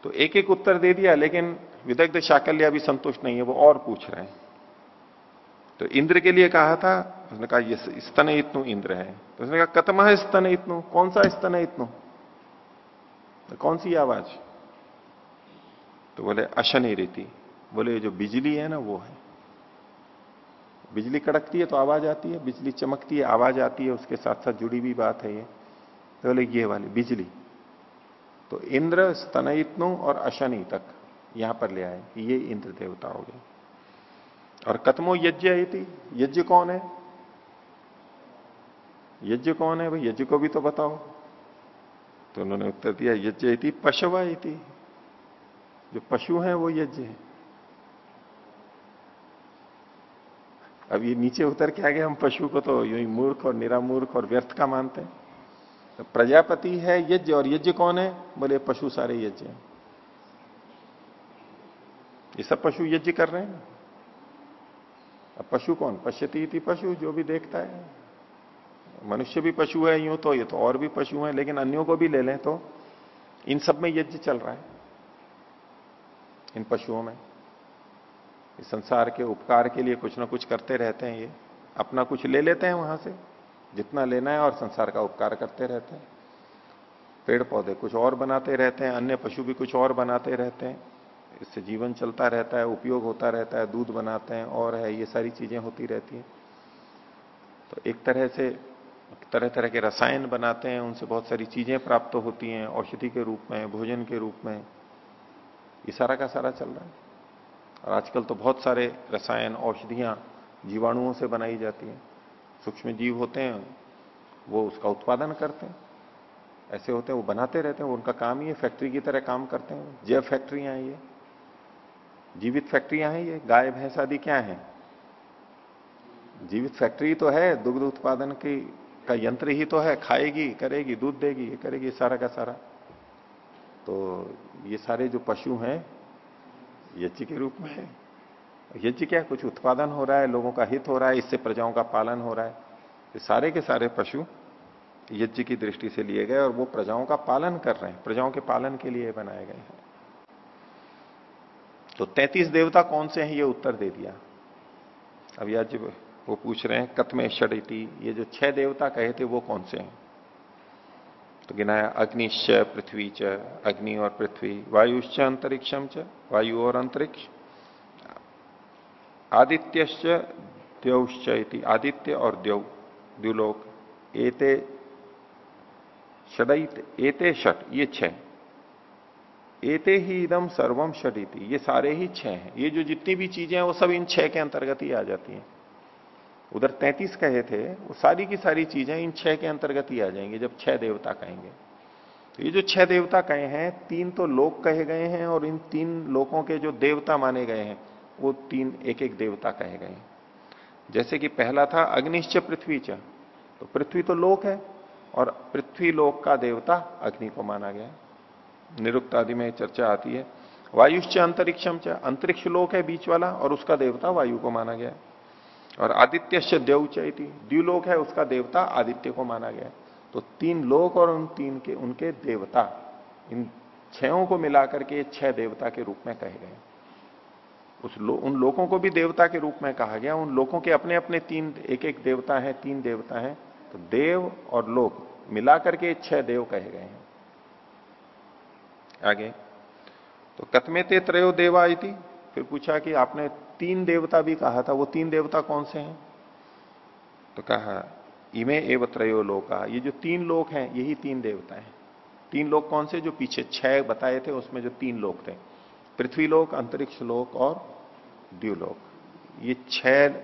तो एक एक उत्तर दे दिया, लेकिन विदग्ध शाकल्य अभी संतुष्ट नहीं है, वो और पूछ रहे हैं। तो इंद्र के लिए कहा था, उसने कहा ये स्तन इतनु इंद्र है। तो उसने कहा कतमा स्तन इतनु? कौन सा स्तन इतनु? तो कौन सी आवाज़? तो बोले अशनि रीति बोले जो बिजली है ना, वो है। बिजली कड़कती है तो आवाज़ आती है, बिजली चमकती है, आवाज़ आती है, उसके साथ साथ जुड़ी हुई बात है ये। तो बोले, ये वाली, बिजली। तो इंद्र स्तनयित्नु और अशनि तक यहाँ पर ले आए कि ये इंद्र देवता हो गए। और कतमो यज्ञ थी यज्ञ कौन है? यज्ञ कौन है? भाई, यज्ञ को भी तो बताओ। तो उन्होंने उत्तर दिया, यज्ञ थी पशवा थी जो पशु हैं वो यज्ञ है। अब ये नीचे उतर के आगे हम पशु को तो यू मूर्ख और निरामूर्ख और व्यर्थ का मानते हैं। तो प्रजापति है यज्ञ और यज्ञ कौन है? बोले, पशु सारे यज्ञ हैं। ये सब पशु यज्ञ कर रहे हैं अब पशु कौन? पश्यती थी पशु, जो भी देखता है। मनुष्य भी पशु है, यूँ तो ये तो और भी पशु है, लेकिन अन्यों को भी ले लें तो इन सब में यज्ञ चल रहा है। इन पशुओं में। इस संसार के उपकार के लिए कुछ ना कुछ करते रहते हैं ये। अपना कुछ ले लेते हैं वहाँ से। जितना लेना है और संसार का उपकार करते रहते हैं। पेड़ पौधे कुछ और बनाते रहते हैं, अन्य पशु भी कुछ और बनाते रहते हैं। इससे जीवन चलता रहता है, उपयोग होता रहता है, दूध बनाते हैं, और है, ये सारी चीज़ें होती रहती हैं। तो एक तरह से तरह तरह के रसायन बनाते हैं, उनसे बहुत सारी चीज़ें प्राप्त होती हैं, औषधि के रूप में, भोजन के रूप में ये सारा का सारा चल रहा है। और आजकल तो बहुत सारे रसायन, औषधियाँ जीवाणुओं से बनाई जाती हैं। सूक्ष्म जीव होते हैं, वो उसका उत्पादन करते हैं। ऐसे होते हैं, वो बनाते रहते हैं उनका काम ही है, फैक्ट्री की तरह काम करते हैं। जैव फैक्ट्रियाँ हैं ये। जीवित फैक्ट्रियाँ हैं ये, गाय, भैंस आदि क्या है? जीवित फैक्ट्री तो है, दुग्ध उत्पादन की का यंत्र ही तो है, खाएगी, करेगी, दूध देगी करेगी सारा का सारा तो ये सारे जो पशु हैं, यज्ञ के रूप में है यज्ञ क्या कुछ उत्पादन हो रहा है, लोगों का हित हो रहा है, इससे प्रजाओं का पालन हो रहा है? ये सारे के सारे पशु यज्ञ की दृष्टि से लिए गए और वो प्रजाओं का पालन कर रहे हैं, प्रजाओं के पालन के लिए बनाए गए हैं। तो तैतीस देवता कौन से हैं, ये उत्तर दे दिया। अब आज वो पूछ रहे हैं कतमे षडिति ये जो छह देवता कहे थे, वो कौन से हैं? तो गिनाया अग्निश्च, पृथ्वी च, अग्नि और पृथ्वी वायुश्च अंतरिक्षम च, वायु और अंतरिक्ष। आदित्यश्च, द्यौश्च इति, आदित्य और द्यौ, द्युलोक, एते षडित, एते षट, ये छह एते ही इदम सर्वम षडिति ये सारे ही छह हैं। ये जो जितनी भी चीज़ें हैं, वो सब इन छह के अंतर्गत ही आ जाती हैं। उधर तैतीस कहे थे, वो सारी की सारी चीज़ें इन छह के अंतर्गत ही आ जाएँगे, जब छह देवता कहेंगे। तो ये जो छह देवता कहे हैं, तीन तो लोक कहे गए हैं और इन तीन लोकों के जो देवता माने गए हैं, वो तीन एक एक देवता कहे गए हैं। जैसे कि पहला था अग्निश्च पृथ्वी च तो पृथ्वी तो लोक है और पृथ्वी लोक का देवता अग्नि को माना गया। निरुक्त आदि में चर्चा आती है। वायुश्च अंतरिक्षम च, अंतरिक्ष लोक है बीच वाला और उसका देवता वायु को माना गया। और आदित्य से देव चैती। द्व्यूलोक है उसका देवता आदित्य को माना गया तो तीन लोक और उन तीन के उनके देवता इन छयों को मिलाकर के छह देवता के रूप में कहे गए उस लो, उन लोगों को भी देवता के रूप में कहा गया। उन लोगों के अपने अपने तीन एक एक देवता है तीन देवता है। तो देव और लोक मिलाकर के छह देव कहे गए हैं। आगे। तो कतमे ते त्रयो देवा थी फिर पूछा कि आपने तीन देवता भी कहा था, वो तीन देवता कौन से हैं? तो कहा, इमे एव त्रयो लोका, ये जो तीन लोक हैं, यही तीन देवता हैं। तीन लोक कौन से, जो पीछे छह बताए थे, उसमें जो तीन लोक थे। पृथ्वी लोक अंतरिक्ष लोक और द्व्यूलोक ये छह,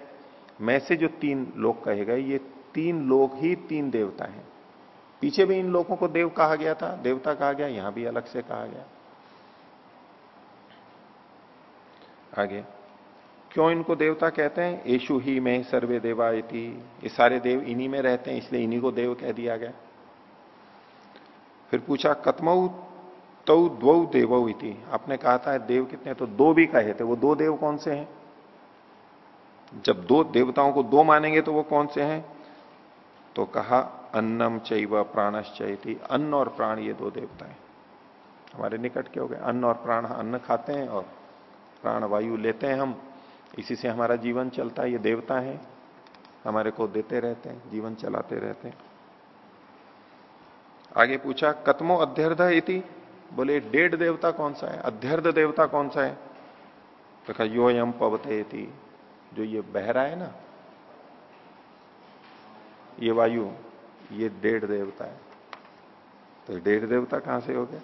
में से जो तीन लोक कहे गए, ये तीन लोक ही तीन देवता हैं। पीछे भी इन लोगों को देव कहा गया था, देवता कहा गया, यहाँ भी अलग से कहा गया। आगे। क्यों इनको देवता कहते हैं? येशु ही में सर्वे देवा ये सारे देव इन्हीं में रहते हैं, इसलिए इन्हीं को देव कह दिया गया। फिर पूछा, कतमऊ तो द्वौ देवो इति? आपने कहा था, देव कितने तो दो भी कहे थे। वो दो देव कौन से हैं? जब दो देवताओं को दो मानेंगे तो वो कौन से हैं? तो कहा, अन्नम चैव प्राणश्चैती। अन्न और प्राण ये दो देवता हैं। हमारे निकट के हो गए अन्न और प्राण, अन्न खाते हैं और प्राण, वायु लेते हैं हम। इसी से हमारा जीवन चलता है, ये देवता है, हमारे को देते रहते हैं, जीवन चलाते रहते हैं। आगे पूछा, कतमो अध्यर्ध इति? बोले, डेढ़ देवता कौन सा है? अध्यर्ध देवता कौन सा है? तो कहा यो यम पवते जो ये बह रहा है ना, ये वायु, ये डेढ़ देवता है। तो डेढ़ देवता कहाँ से हो गया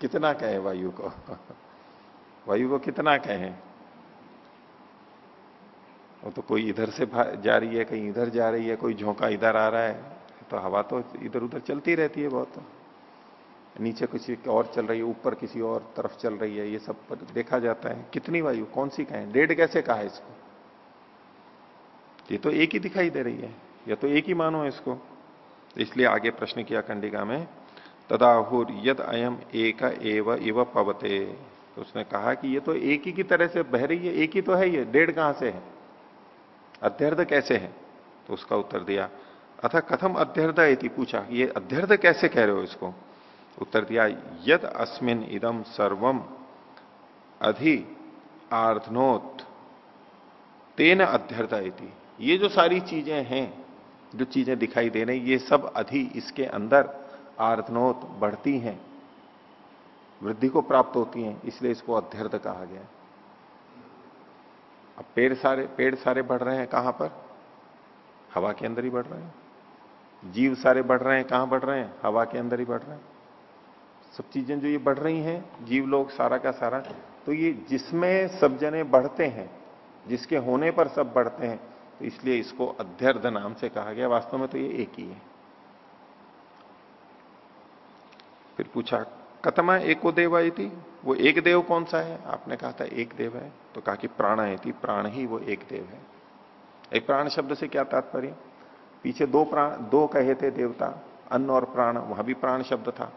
कितना कहे वायु को? <laughs> वायु को कितना कहे? वो तो कोई इधर से जा रही है, कहीं इधर जा रही है, कोई झोंका इधर आ रहा है तो हवा तो इधर उधर चलती रहती है बहुत। नीचे किसी और चल रही है, ऊपर किसी और तरफ़ चल रही है, ये सब पर देखा जाता है। कितनी वायु, कौन सी कहें? डेढ़ कैसे कहा है इसको? ये तो एक ही दिखाई दे रही है, या तो एक ही मानो इसको? इसलिए आगे प्रश्न किया कंडिका में, तदाहुर यद अयम एक एव इव पवते। तो उसने कहा कि ये तो एक ही की तरह से बह रही है, एक ही तो है ये, डेढ़ कहाँ से है? अध्यर्थ कैसे है? तो उसका उत्तर दिया, अथा कथम अध्यर्थ इति पूछा, ये अध्यर्थ कैसे कह रहे हो इसको? उत्तर दिया, यद अस्मिन इदम सर्वम अधि आर्थनोत तेन अध्यर्थ इति। ये जो सारी चीज़ें हैं, जो चीज़ें दिखाई दे रही, ये सब अधि इसके अंदर आर्थनोत बढ़ती हैं, वृद्धि को प्राप्त होती हैं, इसलिए इसको अध्यर्थ कहा गया अब पेड़ सारे पेड़ सारे बढ़ रहे हैं कहाँ पर? हवा के अंदर ही बढ़ रहे हैं। जीव सारे बढ़ रहे हैं कहाँ बढ़ रहे हैं? हवा के अंदर ही बढ़ रहे हैं। सब चीज़ें जो ये बढ़ रही हैं, जीव लोग सारा का सारा तो ये जिसमें सब जने बढ़ते हैं, जिसके होने पर सब बढ़ते हैं तो इसलिए इसको अध्यर्ध नाम से कहा गया। वास्तव में तो ये एक ही है। फिर पूछा कतमा एको देव आई वो एक देव कौन सा है? आपने कहा था एक देव है। तो कहा कि प्राण थी प्राण ही वो एक देव है। एक प्राण शब्द से क्या तात्पर्य? पीछे दो प्राण, दो कहे थे देवता, अन्न और प्राण, वहाँ भी प्राण शब्द था।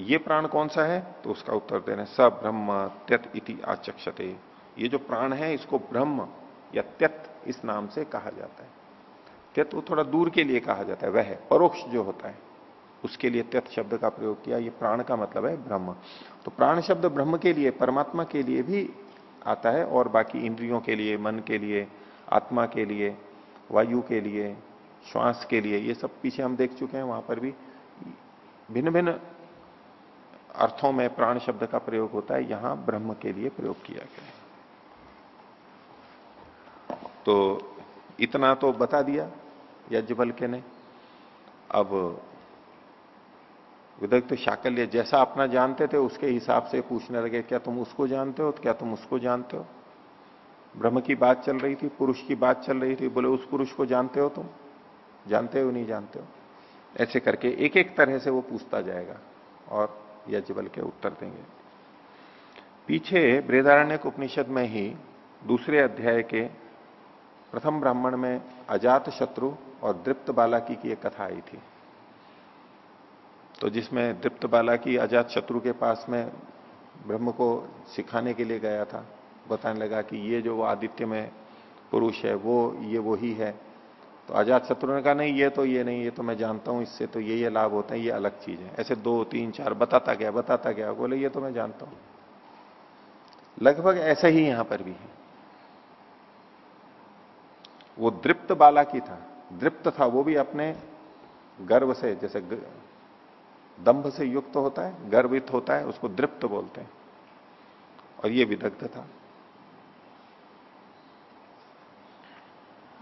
ये प्राण कौन सा है? तो उसका उत्तर दे रहे स ब्रह्म त्यत इति आचक्षते। ये जो प्राण है, इसको ब्रह्म या त्यत इस नाम से कहा जाता है। त्यत वो थोड़ा दूर के लिए कहा जाता है, वह परोक्ष जो होता है। उसके लिए त्यत शब्द का प्रयोग किया, ये प्राण का मतलब है ब्रह्म। तो प्राण शब्द ब्रह्म के लिए, परमात्मा के लिए भी आता है और बाकी इंद्रियों के लिए, मन के लिए, आत्मा के लिए, वायु के लिए, श्वास के लिए, ये सब पीछे हम देख चुके हैं, वहाँ पर भी भिन्न भिन्न अर्थों में प्राण शब्द का प्रयोग होता है, यहाँ ब्रह्म के लिए प्रयोग किया गया तो इतना तो बता दिया यज्ञबल के ने। अब विदग्ध शाकल्य जैसा अपना जानते थे, उसके हिसाब से पूछने लगे, क्या तुम उसको जानते हो? क्या तुम उसको जानते हो? ब्रह्म की बात चल रही थी, पुरुष की बात चल रही थी, बोले, उस पुरुष को जानते हो तुम? जानते हो, नहीं जानते हो? ऐसे करके एक एक तरह से वो पूछता जाएगा और यज्ञबल के उत्तर देंगे। पीछे बृहदारण्य उपनिषद में ही दूसरे अध्याय के प्रथम ब्राह्मण में अजात शत्रु और दृप्त बालाकी की एक कथा आई थी। तो जिसमें दृप्त बाला की अजात शत्रु के पास में ब्रह्म को सिखाने के लिए गया था, बताने लगा कि ये जो आदित्य में पुरुष है, वो, ये वो ही। है तो आज़ाद शत्रु ने कहा, नहीं, ये तो ये नहीं, ये तो मैं जानता हूँ, इससे तो ये ये लाभ होते हैं, ये अलग चीज़ है। ऐसे दो, तीन, चार, बताता गया बताता गया, बोले, ये तो मैं जानता हूँ। लगभग ऐसा ही यहाँ पर भी है। वो दृप्त बाला की था, दृप्त था, वो भी अपने गर्व से, जैसे दंभ से युक्त होता है, गर्वित होता है, उसको दृप्त बोलते हैं। और ये विदग्ध था।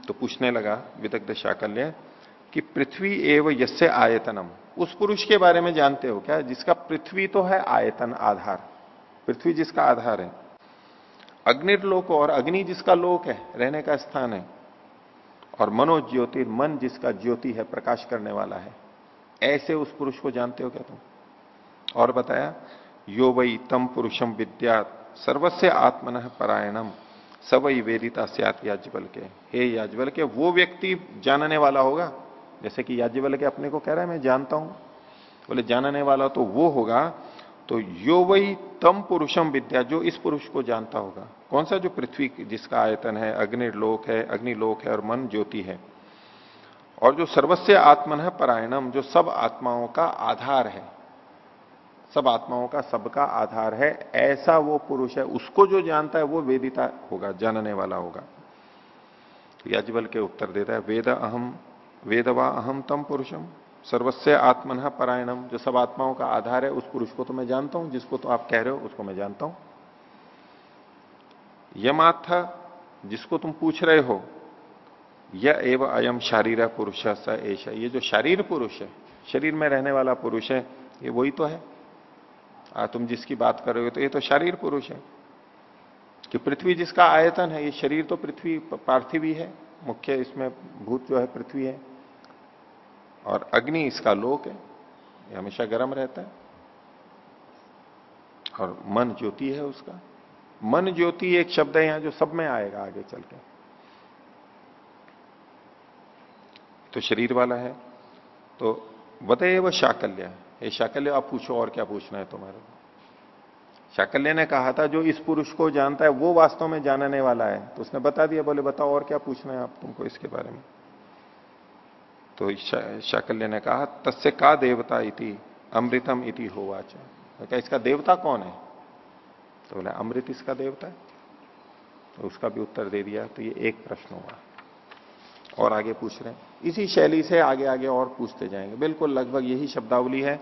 तो पूछने लगा विदग्ध शाकल्य कि पृथ्वी एवं यसे आयतनम? उस पुरुष के बारे में जानते हो क्या? जिसका पृथ्वी तो है आयतन, आधार। पृथ्वी जिसका आधार है। अग्निर्लोक और अग्नि जिसका लोक है, रहने का स्थान है। और मनोज्योति, मन जिसका ज्योति है, प्रकाश करने वाला है। ऐसे उस पुरुष को जानते हो क्या तुम? और बताया, यो वही तम पुरुषम विद्या सर्वस्व आत्मन परायणम सवई वेदिता सियात याज्ञबल के हे याज्ञबल के वो व्यक्ति जानने वाला होगा? जैसे कि याज्ञबल के अपने को कह रहा है, मैं जानता हूँ। बोले, जानने वाला तो वो होगा। तो यो वही तम पुरुषम विद्या, जो इस पुरुष को जानता होगा। कौन सा जो पृथ्वी जिसका आयतन है अग्निलोक है अग्निलोक है और मन ज्योति है? और जो सर्वस्व आत्मन है परायणम, जो सब आत्माओं का आधार है, सब आत्माओं का सबका आधार है, ऐसा वो पुरुष है, उसको जो जानता है वो वेदिता होगा, जानने वाला होगा। यजबल के उत्तर देता है, वेद अहम वेद वेदवा अहम तम पुरुषम, सर्वस्व आत्मन परायणम, जो सब आत्माओं का आधार है, उस पुरुष को तो मैं जानता हूँ, जिसको तो आप कह रहे हो, उसको मैं जानता हूँ। यमाथ जिसको तुम पूछ रहे हो यह एवं अयम शारीर पुरुष स ऐसा ये जो शरीर पुरुष है शरीर में रहने वाला पुरुष है ये वही तो है। आ, तुम जिसकी बात कर रहे हो तो ये तो शरीर पुरुष है। कि पृथ्वी जिसका आयतन है ये शरीर तो पृथ्वी पार्थिवी है। मुख्य इसमें भूत जो है पृथ्वी है। और अग्नि इसका लोक है ये हमेशा गर्म रहता है। और मन ज्योति है उसका। मन ज्योति एक शब्द है यहाँ जो सब में आएगा आगे चल के। तो शरीर वाला है। तो वतएव शाकल्य। ये शाकल्य, आप पूछो और क्या पूछना है तुम्हारे शाकल्य ने कहा था, जो इस पुरुष को जानता है, वो वास्तव में जानने वाला है। तो उसने बता दिया, बोले, बताओ और क्या पूछना है आप तुमको इसके बारे में? तो शाकल्य ने कहा, तस्य का देवता इति, अमृतम इति होवाच। क्या इसका देवता कौन है? तो बोले, अमृत इसका देवता है। तो उसका भी उत्तर दे दिया तो ये एक प्रश्न हुआ। और आगे पूछ रहे हैं। इसी शैली से आगे आगे और पूछते जाएँगे। बिल्कुल लगभग यही शब्दावली है।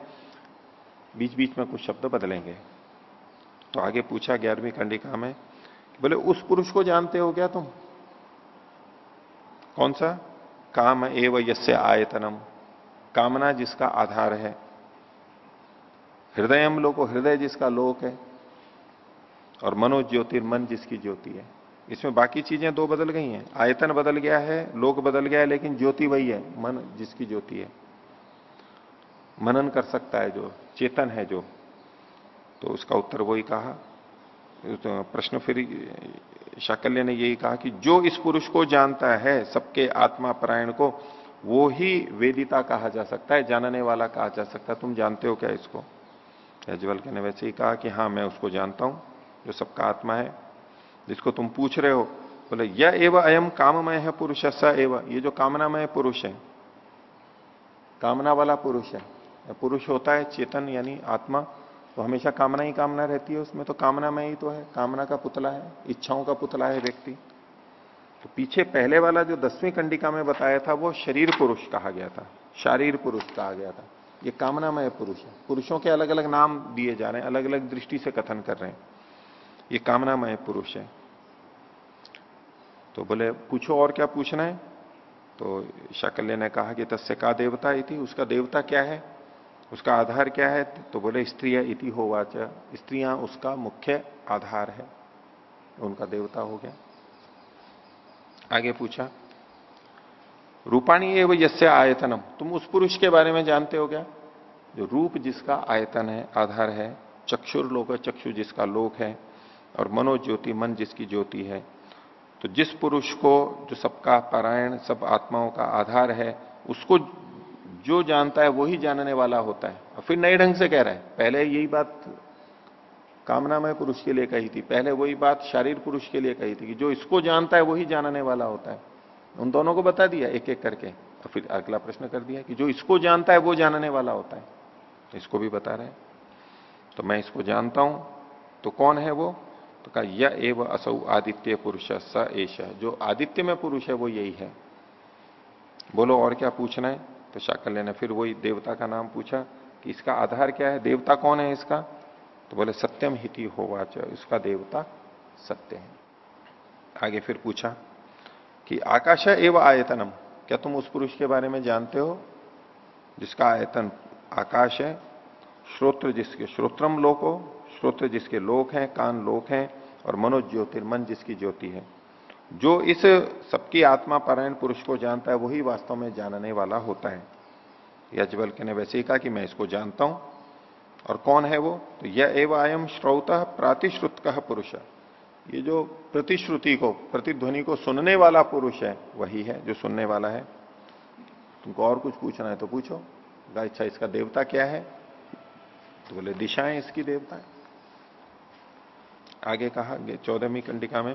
बीच बीच में कुछ शब्द बदलेंगे। तो आगे पूछा, ग्यारहवीं कंडिका में? बोले, उस पुरुष को जानते हो क्या तुम? कौन सा? काम एव यस्य आयतनम। कामना जिसका आधार है। हृदय लोको हृदय जिसका लोक है। और मनो ज्योतिर्मन जिसकी ज्योति है। इसमें बाकी चीज़ें दो बदल गई हैं। आयतन बदल गया है, लोक बदल गया है, लेकिन ज्योति वही है, मन जिसकी ज्योति है। मनन कर सकता है जो, चेतन है जो। तो उसका उत्तर वही कहा। तो प्रश्न फिर शाकल्य ने यही कहा कि जो इस पुरुष को जानता है, सबके आत्मा परायण को, वो ही वेदिता कहा जा सकता है, जानने वाला कहा जा सकता है। तुम जानते हो क्या इसको? यजवल के ने वैसे ही कहा कि हाँ मैं उसको जानता हूँ, जो सबका आत्मा है। जिसको तुम पूछ रहे हो, बोले यह एवं अयम काममय है पुरुष, स एवं। ये जो कामनामय पुरुष है कामना वाला पुरुष है। पुरुष होता है चेतन, यानी आत्मा तो हमेशा कामना ही कामना रहती है, उसमें तो कामना में ही तो है। कामना का पुतला है, इच्छाओं का पुतला है व्यक्ति। तो पीछे पहले वाला जो दसवीं कंडिका में बताया था, वो शरीर पुरुष कहा गया था, शारीर पुरुष कहा गया था। ये कामनामय पुरुष है। पुरुषों के अलग अलग नाम दिए जा रहे हैं अलग अलग दृष्टि से कथन कर रहे हैं। ये कामनामय पुरुष है। तो बोले, पूछो और क्या पूछना है? तो शाकल्य ने कहा कि तस्य का देवता थी उसका देवता क्या है? उसका आधार क्या है? तो बोले, स्त्रिय इति होवाच स्त्रियाँ उसका मुख्य आधार है। उनका देवता हो गया। आगे पूछा, रूपाणी एवं यस्य आयतनम? तुम उस पुरुष के बारे में जानते हो क्या? जो रूप जिसका आयतन है, आधार है चक्षुर लोक चक्षु जिसका लोक है और मनोज्योति, मन जिसकी ज्योति है। तो जिस पुरुष को, जो सबका पारायण, सब आत्माओं का आधार है, उसको जो जानता है, वही जानने वाला होता है। और फिर नए ढंग से कह रहा है, पहले यही बात कामनामय पुरुष के लिए कही थी, पहले वही बात शारीर पुरुष के लिए कही थी कि जो इसको जानता है, वही जानने वाला होता है। उन दोनों को बता दिया एक एक करके। और फिर अगला प्रश्न कर दिया कि जो इसको जानता है, वो जानने वाला होता है। तो इसको भी बता रहे हैं। तो मैं इसको जानता हूँ। तो कौन है वो? तो कहा यह एव असौ आदित्य पुरुष स एश जो आदित्य में पुरुष है, वो यही है। बोलो, और क्या पूछना है? तो शाकल्य ने फिर वही देवता का नाम पूछा कि इसका आधार क्या है? देवता कौन है इसका? तो बोले, सत्यम हिति होवाच इसका देवता सत्य है। आगे फिर पूछा कि, आकाश एवं आयतनम? क्या तुम उस पुरुष के बारे में जानते हो? जिसका आयतन आकाश है, श्रोत्र जिसके, श्रोत्रम लोक श्रोत्र जिसके लोक हैं, कान लोक हैं और मनोज ज्योतिर्मन जिसकी ज्योति है। जो इस सबकी आत्मा पारायण पुरुष को जानता है, वही वास्तव में जानने वाला होता है। यजवल के ने वैसे ही कहा कि मैं इसको जानता हूँ। और कौन है वो? तो यह एवं आयम श्रोत प्रातिश्रुत पुरुष। ये जो प्रतिश्रुति को, प्रतिध्वनि को सुनने वाला पुरुष है, वही है जो सुनने वाला है। तुमको और कुछ पूछना है तो पूछो। अच्छा इसका देवता क्या है? तो बोले, दिशाएँ इसकी देवता है। आगे कहा चौदहवीं कंडिका में,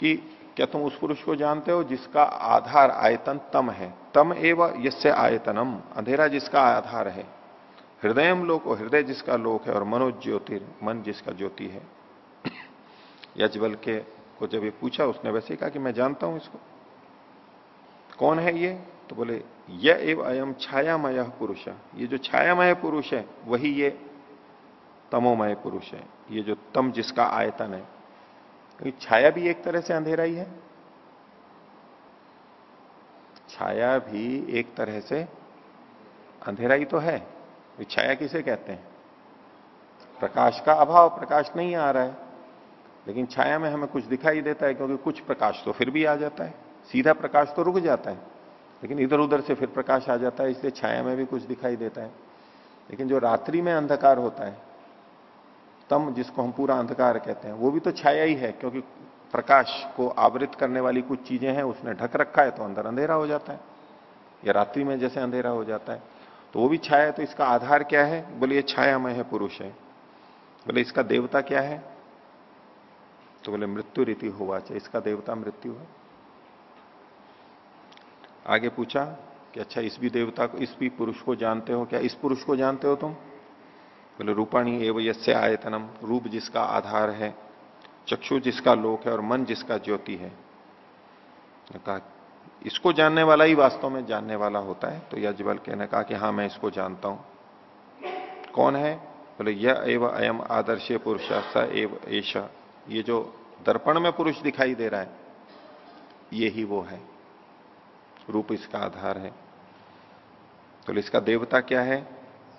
कि क्या तुम उस पुरुष को जानते हो जिसका आधार आयतन तम है? तम एवं यसे आयतनम। अंधेरा जिसका आधार है। हृदय लोक, हृदय जिसका लोक है, और मनोज्योतिर मन जिसका ज्योति है। <coughs> यजबल के को जब ये पूछा, उसने वैसे कहा कि मैं जानता हूँ इसको। कौन है ये? तो बोले यह एव अयम छायामय पुरुष। ये जो छायामय पुरुष है, वही ये तमोमय पुरुष है। ये जो तम जिसका आयतन है, क्योंकि छाया भी एक तरह से अंधेरा ही है। छाया भी एक तरह से अंधेरा ही तो है। छाया किसे कहते हैं? प्रकाश का अभाव, प्रकाश नहीं आ रहा है। लेकिन छाया में हमें कुछ दिखाई देता है, क्योंकि कुछ प्रकाश तो फिर भी आ जाता है। सीधा प्रकाश तो रुक जाता है, लेकिन इधर उधर से फिर प्रकाश आ जाता है, इसलिए छाया में भी कुछ दिखाई देता है। लेकिन जो रात्रि में अंधकार होता है तम जिसको हम पूरा अंधकार कहते हैं, वो भी तो छाया ही है, क्योंकि प्रकाश को आवृत करने वाली कुछ चीज़ें हैं, उसने ढक रखा है तो अंदर अंधेरा हो जाता है, या रात्रि में जैसे अंधेरा हो जाता है। तो वो भी छाया है तो इसका आधार क्या है? बोले, ये छायामय है, पुरुष है। बोले, इसका देवता क्या है? तो बोले, मृत्यु रीति हुआ चाहिए इसका देवता मृत्यु है। आगे पूछा कि अच्छा इस भी देवता को, इस भी पुरुष को जानते हो क्या? इस पुरुष को जानते हो तुम? बोले, रूपाणी एवं यस्य आयतनम, रूप जिसका आधार है, चक्षु जिसका लोक है और मन जिसका ज्योति है। कहा, इसको जानने वाला ही वास्तव में जानने वाला होता है। तो यजबल के ने कहा कि हाँ मैं इसको जानता हूँ। कौन है? बोले यह एवं अयम आदर्श पुरुष, स एव ऐसा ये जो दर्पण में पुरुष दिखाई दे रहा है, ये ही वो है। रूप इसका आधार है। तो इसका देवता क्या है?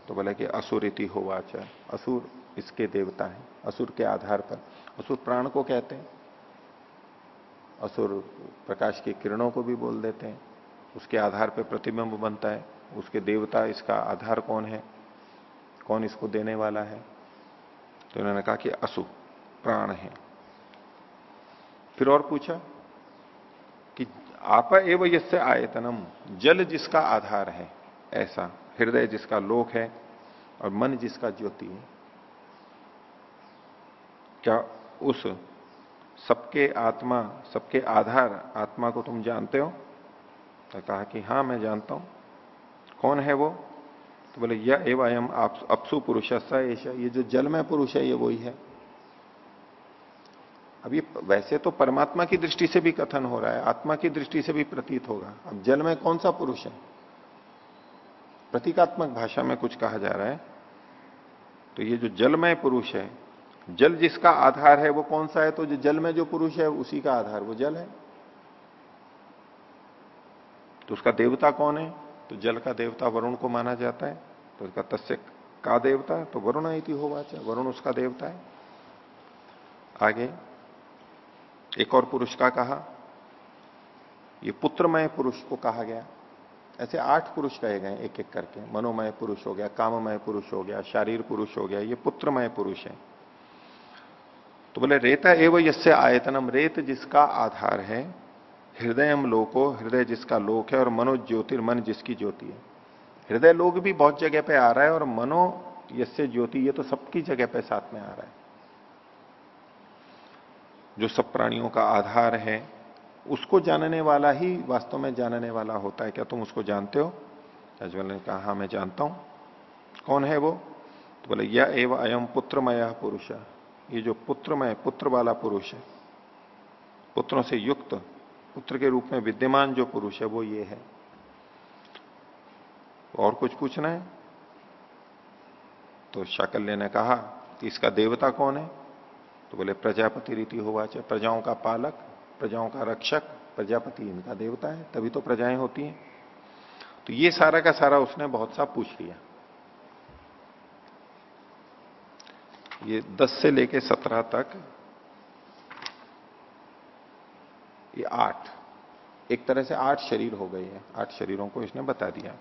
तो बोले कि असुर इति होवाच। असुर इसके देवता है। असुर के आधार पर। असुर प्राण को कहते हैं। असुर प्रकाश की किरणों को भी बोल देते हैं। उसके आधार पर प्रतिबिंब बनता है। उसके देवता इसका आधार कौन है? कौन इसको देने वाला है? तो उन्होंने कहा कि असु, प्राण है। फिर और पूछा कि आप एवं यसे आयतनम, जल जिसका आधार है, ऐसा। हृदय जिसका लोक है और मन जिसका ज्योति है, क्या उस सबके आत्मा, सबके आधार आत्मा को तुम जानते हो? तो कहा कि हाँ, मैं जानता हूँ। कौन है वो? तो बोले यह एवं अपसु पुरुष ऐसा ये जो जल में पुरुष है, ये वही है। अब ये वैसे तो परमात्मा की दृष्टि से भी कथन हो रहा है, आत्मा की दृष्टि से भी प्रतीत होगा। अब जल में कौन सा पुरुष है? प्रतीकात्मक भाषा में कुछ कहा जा रहा है। तो ये जो जलमय पुरुष है, जल जिसका आधार है वो कौन सा है? तो जो जल में जो पुरुष है, उसी का आधार, वो जल है। तो उसका देवता कौन है? तो जल का देवता वरुण को माना जाता है। तो उसका तस्य का देवता तो वरुण इति हो वाचा वरुण उसका देवता है। आगे, एक और पुरुष का कहा, ये पुत्रमय पुरुष को कहा गया। ऐसे आठ पुरुष कहे गए एक एक करके। मनोमय पुरुष हो गया, काममय पुरुष हो गया, शारीर पुरुष हो गया, ये पुत्रमय पुरुष है। तो बोले, रेता एवं यसे आयतनम, रेत जिसका आधार है हृदय लोको, हृदय जिसका लोक है और मनो ज्योतिर्मन जिसकी ज्योति है। हृदय लोक भी बहुत जगह पे आ रहा है और मनो यसे ज्योति, ये तो सबकी जगह पे साथ में आ रहा है। जो सब प्राणियों का आधार है उसको जानने वाला ही वास्तव में जानने वाला होता है। क्या तुम उसको जानते हो? अजवल ने कहा हाँ मैं जानता हूँ। कौन है वो? तो बोले यह एवं अयम पुत्रमय पुरुष। ये जो पुत्रमय पुत्र वाला पुरुष है, पुत्रों से युक्त, पुत्र के रूप में विद्यमान जो पुरुष है, वो ये है। और कुछ पूछना है? तो शाकल्य ने कहा कि इसका देवता कौन है? तो बोले, प्रजापति रीति हुआ, चाहे प्रजाओं का पालक प्रजाओं का रक्षक, प्रजापति इनका देवता है, तभी तो प्रजाएँ होती हैं। तो ये सारा का सारा उसने बहुत सा पूछ लिया। ये 10 से लेके 17 तक, ये आठ। एक तरह से आठ शरीर हो गए हैं, आठ शरीरों को इसने बता दिया।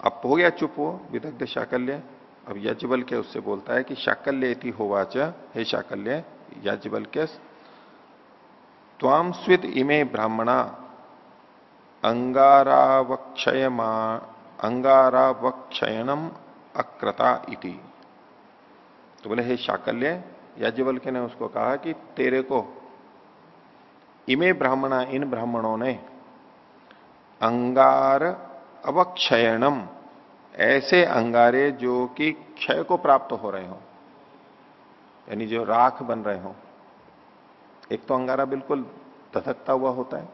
अब हो गया चुप वो, विदग्ध शाकल्य। अब यजबल के उससे बोलता है कि शाकल्य होवाच, हे शाकल्य यजबल के त्वाम स्वित इमे ब्राह्मणा। अंगारावक्षय अंगारावक्षयनम अक्रता इति। तो बोले, हे शाकल्य याज्ञवल के ने उसको कहा कि तेरे को इमे ब्राह्मणा, इन ब्राह्मणों ने अंगार अवक्षयणम ऐसे अंगारे जो कि क्षय को प्राप्त हो रहे हो, यानी जो राख बन रहे हो एक तो अंगारा बिल्कुल धधकता हुआ होता है,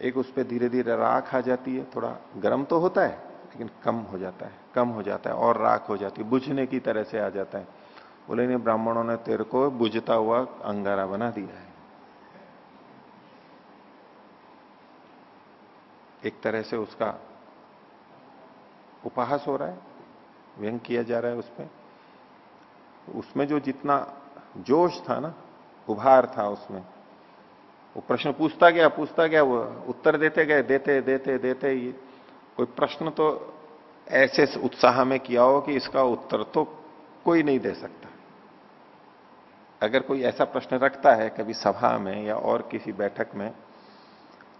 एक उस पर धीरे धीरे राख आ जाती है, थोड़ा गर्म तो होता है, लेकिन कम हो जाता है, कम हो जाता है और राख हो जाती है, बुझने की तरह से आ जाता है। बोले, नहीं, ब्राह्मणों ने तेरे को बुझता हुआ अंगारा बना दिया है। एक तरह से उसका उपहास हो रहा है, व्यंग किया जा रहा है उस पर उसमें जो जितना जोश था ना उभार था उसमें। वो प्रश्न पूछता गया पूछता गया, वो उत्तर देते गए, देते देते देते, ये कोई प्रश्न तो ऐसे उत्साह में किया हो कि इसका उत्तर तो कोई नहीं दे सकता। अगर कोई ऐसा प्रश्न रखता है कभी सभा में या और किसी बैठक में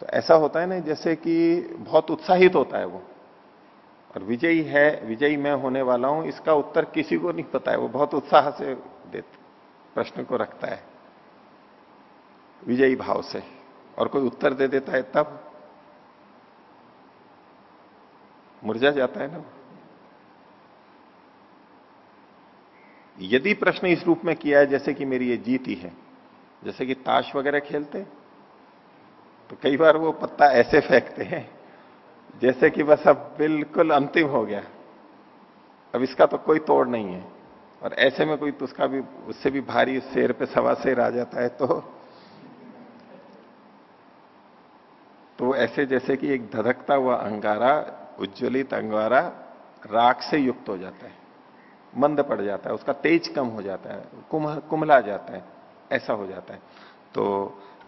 तो ऐसा होता है ना, जैसे कि बहुत उत्साहित होता है वो। और विजयी है, विजयी मैं होने वाला हूँ, इसका उत्तर किसी को नहीं पता है, वो बहुत उत्साह से प्रश्न को रखता है। विजयी भाव से। और कोई उत्तर दे देता है तब मुरझा जाता है ना। यदि प्रश्न इस रूप में किया है, जैसे कि मेरी ये जीती है जैसे कि ताश वगैरह खेलते तो कई बार वो पत्ता ऐसे फेंकते हैं, जैसे कि बस अब बिल्कुल अंतिम हो गया। अब इसका तो कोई तोड़ नहीं है। और ऐसे में कोई तो उसका भी, उससे भी भारी शेर पे सवा शेर आ जाता है तो तो ऐसे जैसे कि एक धधकता हुआ अंगारा, उज्ज्वलित अंगारा राख से युक्त हो जाता है। मंद पड़ जाता है, उसका तेज कम हो जाता है कुम कुमला जाता है, ऐसा हो जाता है। तो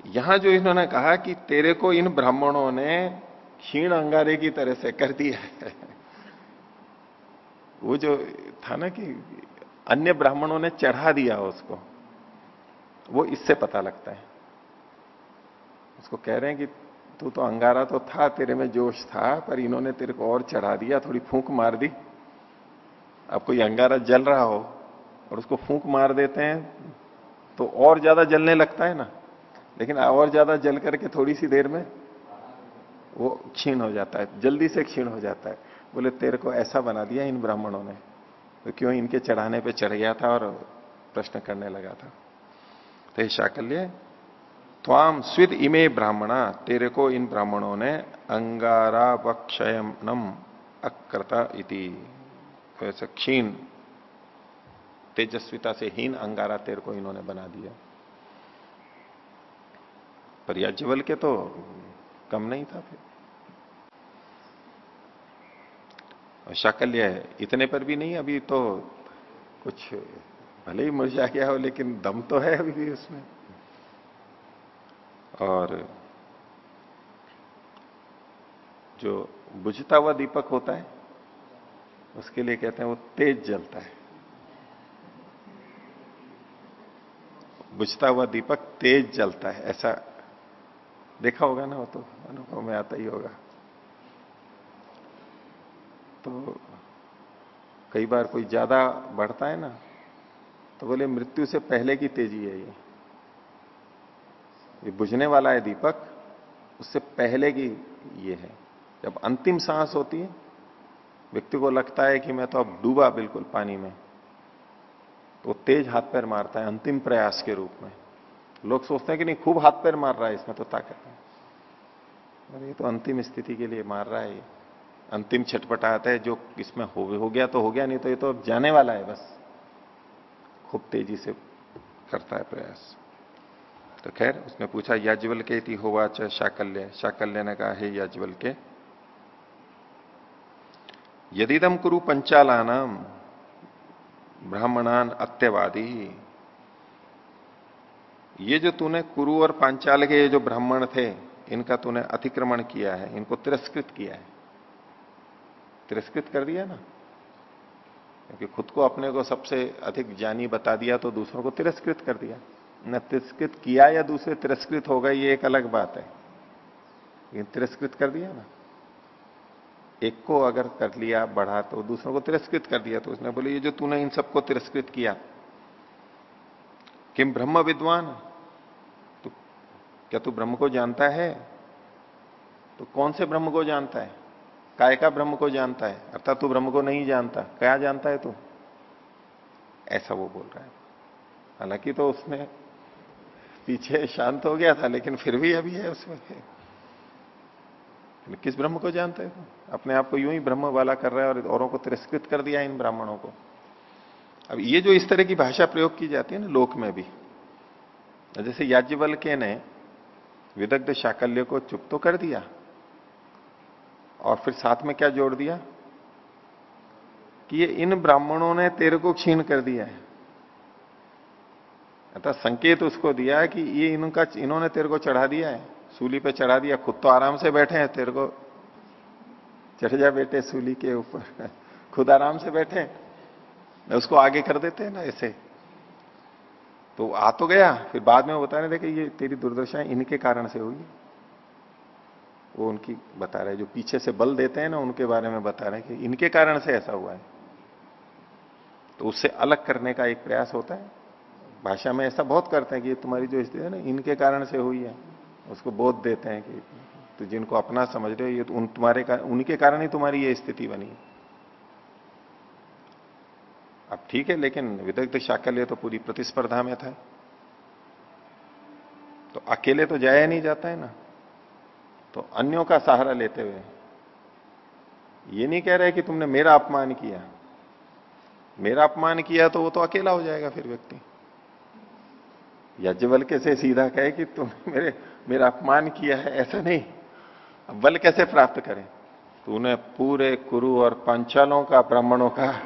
यहाँ जो इन्होंने कहा कि तेरे को इन ब्राह्मणों ने क्षीण अंगारे की तरह से कर दिया है। वो जो था ना कि अन्य ब्राह्मणों ने चढ़ा दिया उसको, वो इससे पता लगता है। उसको कह रहे हैं कि तू तो अंगारा तो था, तेरे में जोश था, पर इन्होंने तेरे को और चढ़ा दिया, थोड़ी फूंक मार दी। अब कोई अंगारा जल रहा हो और उसको फूंक मार देते हैं तो और ज़्यादा जलने लगता है ना। लेकिन और ज़्यादा जल करके थोड़ी सी देर में वो क्षीण हो जाता है, जल्दी से क्षीण हो जाता है। बोले, तेरे को ऐसा बना दिया इन ब्राह्मणों ने तो क्यों इनके चढ़ाने पे चढ़ गया था और प्रश्न करने लगा था। तो ये शाकल्य त्वाम स्विद इमे ब्राह्मणा, तेरे को इन ब्राह्मणों ने अंगारावक्षयनम अक्रता इति। तो क्षीण, तेजस्विता से हीन अंगारा तेरे को इन्होंने बना दिया। पर याज्ञवल के तो कम नहीं था फिर। शाकल्य इतने पर भी नहीं, अभी तो कुछ भले ही मुरझा गया हो, लेकिन दम तो है अभी भी उसमें। और जो बुझता हुआ दीपक होता है, उसके लिए कहते हैं वो तेज जलता है। बुझता हुआ दीपक तेज जलता है, ऐसा देखा होगा ना वो तो अनुभव में आता ही होगा। तो कई बार कोई ज़्यादा बढ़ता है ना तो बोले मृत्यु से पहले की तेज़ी है ये। ये बुझने वाला है दीपक उससे पहले की ये है। जब अंतिम सांस होती है व्यक्ति को लगता है कि मैं तो अब डूबा बिल्कुल पानी में तो तेज हाथ पैर मारता है अंतिम प्रयास के रूप में। लोग सोचते हैं कि नहीं खूब हाथ पैर मार रहा है इसमें तो ताकत है। अरे ये तो अंतिम स्थिति के लिए मार रहा है अंतिम छटपटाहट है जो इसमें हो, हो गया तो हो गया नहीं तो ये तो अब जाने वाला है बस। खूब तेज़ी से करता है प्रयास। तो खैर, उसने पूछा याज्वल के थी होवा चाहे शाकल्य शाकल्य ने कहा, है याज्वल के यदिदम कुरु पंचालानाम ब्राह्मणान अत्यवादी, ये जो तूने कुरु और पांचाल के ये जो ब्राह्मण थे, इनका तूने अतिक्रमण किया है, इनको तिरस्कृत किया है। तिरस्कृत कर दिया ना? क्योंकि खुद को अपने को सबसे अधिक ज्ञानी बता दिया तो दूसरों को तिरस्कृत कर दिया। न तिरस्कृत किया या दूसरे तिरस्कृत हो गए, ये एक अलग बात है। लेकिन तिरस्कृत कर दिया ना। एक को अगर कर लिया, बढ़ा तो दूसरों को तिरस्कृत कर दिया तो उसने बोले, ये जो तूने इन सबको तिरस्कृत किया, किम ब्रह्म विद्वान? तो क्या तू ब्रह्म को जानता है? तो कौन से ब्रह्म को जानता है? काय का ब्रह्म को जानता है? अर्थात तू ब्रह्म को नहीं जानता। क्या जानता है तू? ऐसा वो बोल रहा है। हालाँकि तो उसमें पीछे शांत हो गया था, लेकिन फिर भी अभी है उसमें। किस ब्रह्म को जानते है? अपने आप को यूँ ही ब्रह्म वाला कर रहा है और औरों को तिरस्कृत कर दिया इन ब्राह्मणों को। अब ये जो इस तरह की भाषा प्रयोग की जाती है ना, लोक में भी। जैसे याज्ञवल के ने विदग्ध शाकल्य को चुप तो कर दिया और फिर साथ में क्या जोड़ दिया? कि ये इन ब्राह्मणों ने तेरे को क्षीण कर दिया है। अतः संकेत उसको दिया है कि ये इनका, इन्होंने तेरे को चढ़ा दिया है। सूली पे चढ़ा दिया। खुद तो आराम से बैठे हैं तेरे को। चढ़ जा बेटे सूली के ऊपर। <laughs> खुद आराम से बैठे उसको आगे कर देते हैं ना ऐसे। तो आ तो गया। फिर बाद में वो बता रहे थे ये तेरी दुर्दशा इनके कारण से हुई। वो उनकी बता रहे जो पीछे से बल देते हैं ना, उनके बारे में बता रहे हैं कि इनके कारण से ऐसा हुआ है। तो उससे अलग करने का एक प्रयास होता है। भाषा में ऐसा बहुत करते हैं कि तुम्हारी जो स्थिति है ना इनके कारण से हुई है। उसको बोध देते हैं कि तो जिनको अपना समझ रहे हो ये तो उन तुम्हारे का, उनके कारण ही तुम्हारी ये स्थिति बनी। अब ठीक है लेकिन विदग्ध शाकल्य तो पूरी प्रतिस्पर्धा में था। तो अकेले तो जाया नहीं जाता है ना। तो अन्यों का सहारा लेते हुए ये नहीं कह रहे कि तुमने मेरा अपमान किया। मेरा अपमान किया तो वो तो अकेला हो जाएगा फिर व्यक्ति। यज्ञवल के से सीधा कहे कि तुमने मेरे, मेरा अपमान किया है, ऐसा नहीं। अब बल कैसे प्राप्त करें? तूने पूरे कुरु और पांचालों का, ब्राह्मणों का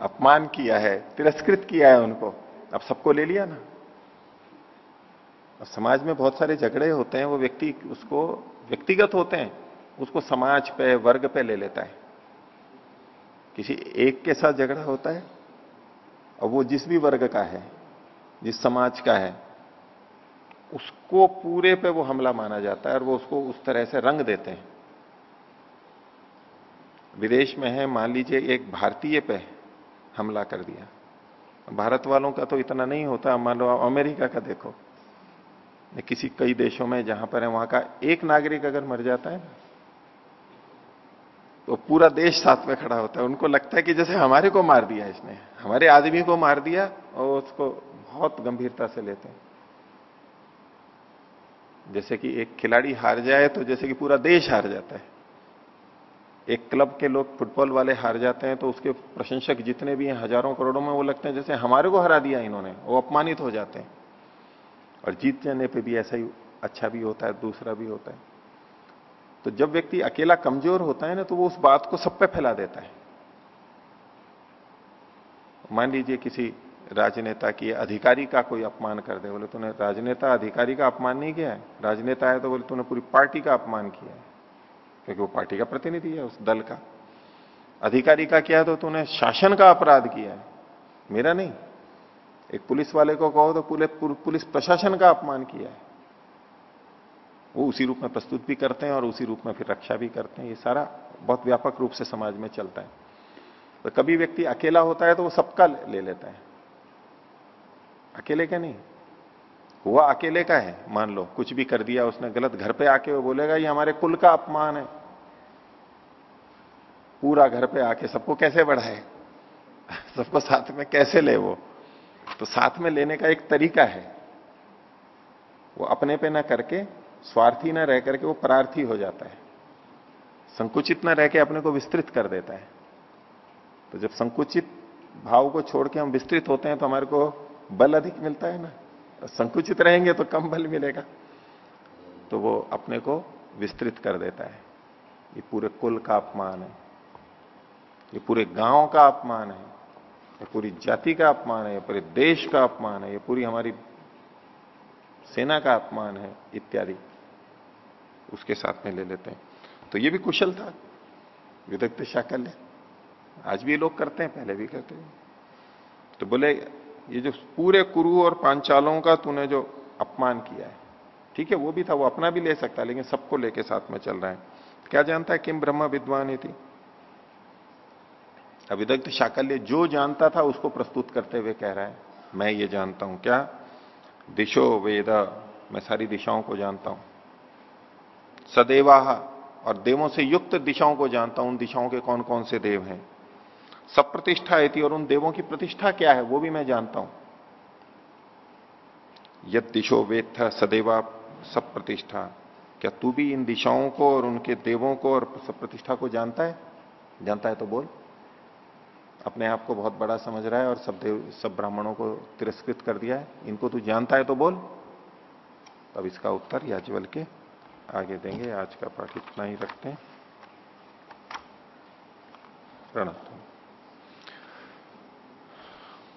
अपमान किया है, तिरस्कृत किया है उनको। अब सबको ले लिया ना। अब समाज में बहुत सारे झगड़े होते हैं, वो व्यक्ति उसको, व्यक्तिगत होते हैं, उसको समाज पे, वर्ग पे ले लेता है। किसी एक के साथ झगड़ा होता है, और वो जिस भी वर्ग का है जिस समाज का है, उसको पूरे पे वो हमला माना जाता है और वो उसको उस तरह से रंग देते हैं। विदेश में है, मान लीजिए एक भारतीय पे हमला कर दिया। भारत वालों का तो इतना नहीं होता, मान लो अमेरिका का देखो। किसी कई देशों में जहाँ पर है, वहाँ का एक नागरिक अगर मर जाता है तो पूरा देश साथ में खड़ा होता है। उनको लगता है कि जैसे हमारे को मार दिया इसने, हमारे आदमी को मार दिया और उसको बहुत गंभीरता से लेते हैं। जैसे कि एक खिलाड़ी हार जाए तो जैसे कि पूरा देश हार जाता है। एक क्लब के लोग फुटबॉल वाले हार जाते हैं तो उसके प्रशंसक जितने भी हैं, हज़ारों करोड़ों में वो लगते हैं, जैसे हमारे को हरा दिया इन्होंने, वो अपमानित हो जाते हैं। और जीत जाने पे भी ऐसा ही अच्छा भी होता है, दूसरा भी होता है। तो जब व्यक्ति अकेला कमज़ोर होता है ना तो वो उस बात को सब पे फैला देता है। मान लीजिए किसी राजनेता की अधिकारी का कोई अपमान कर दे, बोले, तूने राजनेता अधिकारी का अपमान नहीं किया है? राजनेता है तो बोले, तूने पूरी पार्टी का अपमान किया है। क्योंकि वो पार्टी का प्रतिनिधि है उस दल का। अधिकारी का किया तो तूने शासन का अपराध किया है। मेरा नहीं। एक पुलिस वाले को कहो तो पूरे, पुलिस प्रशासन का अपमान किया है। वो उसी रूप में प्रस्तुत भी करते हैं और उसी रूप में फिर रक्षा भी करते हैं। ये सारा बहुत व्यापक रूप से समाज में चलता है। तो कभी व्यक्ति अकेला होता है तो वो सबका ले लेता है। अकेले का नहीं। हुआ अकेले का है, मान लो, कुछ भी कर दिया उसने, गलत घर पे आके वो बोलेगा, ये हमारे कुल का अपमान है। पूरा घर पे आके सबको कैसे बढ़ाए? <laughs> सबको साथ में कैसे ले वो? तो साथ में लेने का एक तरीका है। वो अपने पे ना करके, स्वार्थी ना रह करके वो परार्थी हो जाता है। संकुचित ना रह के अपने को विस्तृत कर देता है। तो जब संकुचित भाव को छोड़ के हम विस्तृत होते हैं तो हमारे को बल अधिक मिलता है ना? संकुचित रहेंगे तो कम बल मिलेगा। तो वो अपने को विस्तृत कर देता है। ये पूरे कुल का अपमान है। ये पूरे गाँव का अपमान है। ये पूरी जाति का अपमान है। ये पूरे देश का अपमान है। ये पूरी हमारी सेना का अपमान है, इत्यादि। उसके साथ में ले लेते हैं। तो ये भी कुशल था। विदग्ध शाकल्य आज भी लोग करते हैं, पहले भी करते हैं। तो बोले ये जो पूरे कुरु और पांचालों का तूने जो अपमान किया है, ठीक है, वो भी था, वो अपना भी ले सकता है, लेकिन सबको लेके साथ में चल रहा है। क्या जानता है किम ब्रह्म विद्वान ही थी? अविदग्ध शाकल्य जो जानता था, उसको प्रस्तुत करते हुए कह रहा है, मैं ये जानता हूँ। क्या? दिशो वेद, मैं सारी दिशाओं को जानता हूँ। सदैवा और देवों से युक्त दिशाओं को जानता हूँ। उन दिशाओं के कौन कौन से देव हैं? सब प्रतिष्ठा थी और उन देवों की प्रतिष्ठा क्या है, वो भी मैं जानता हूँ। यद दिशो वेद था सदैवा सब प्रतिष्ठा। क्या तू भी इन दिशाओं को और उनके देवों को और सब प्रतिष्ठा को जानता है? जानता है तो बोल। अपने आप को बहुत बड़ा समझ रहा है और सब देव, सब ब्राह्मणों को तिरस्कृत कर दिया है। इनको तू जानता है तो बोल। तब इसका उत्तर याजवल के आगे देंगे। आज का पाठ इतना ही रखते हैं। प्रणाम ओ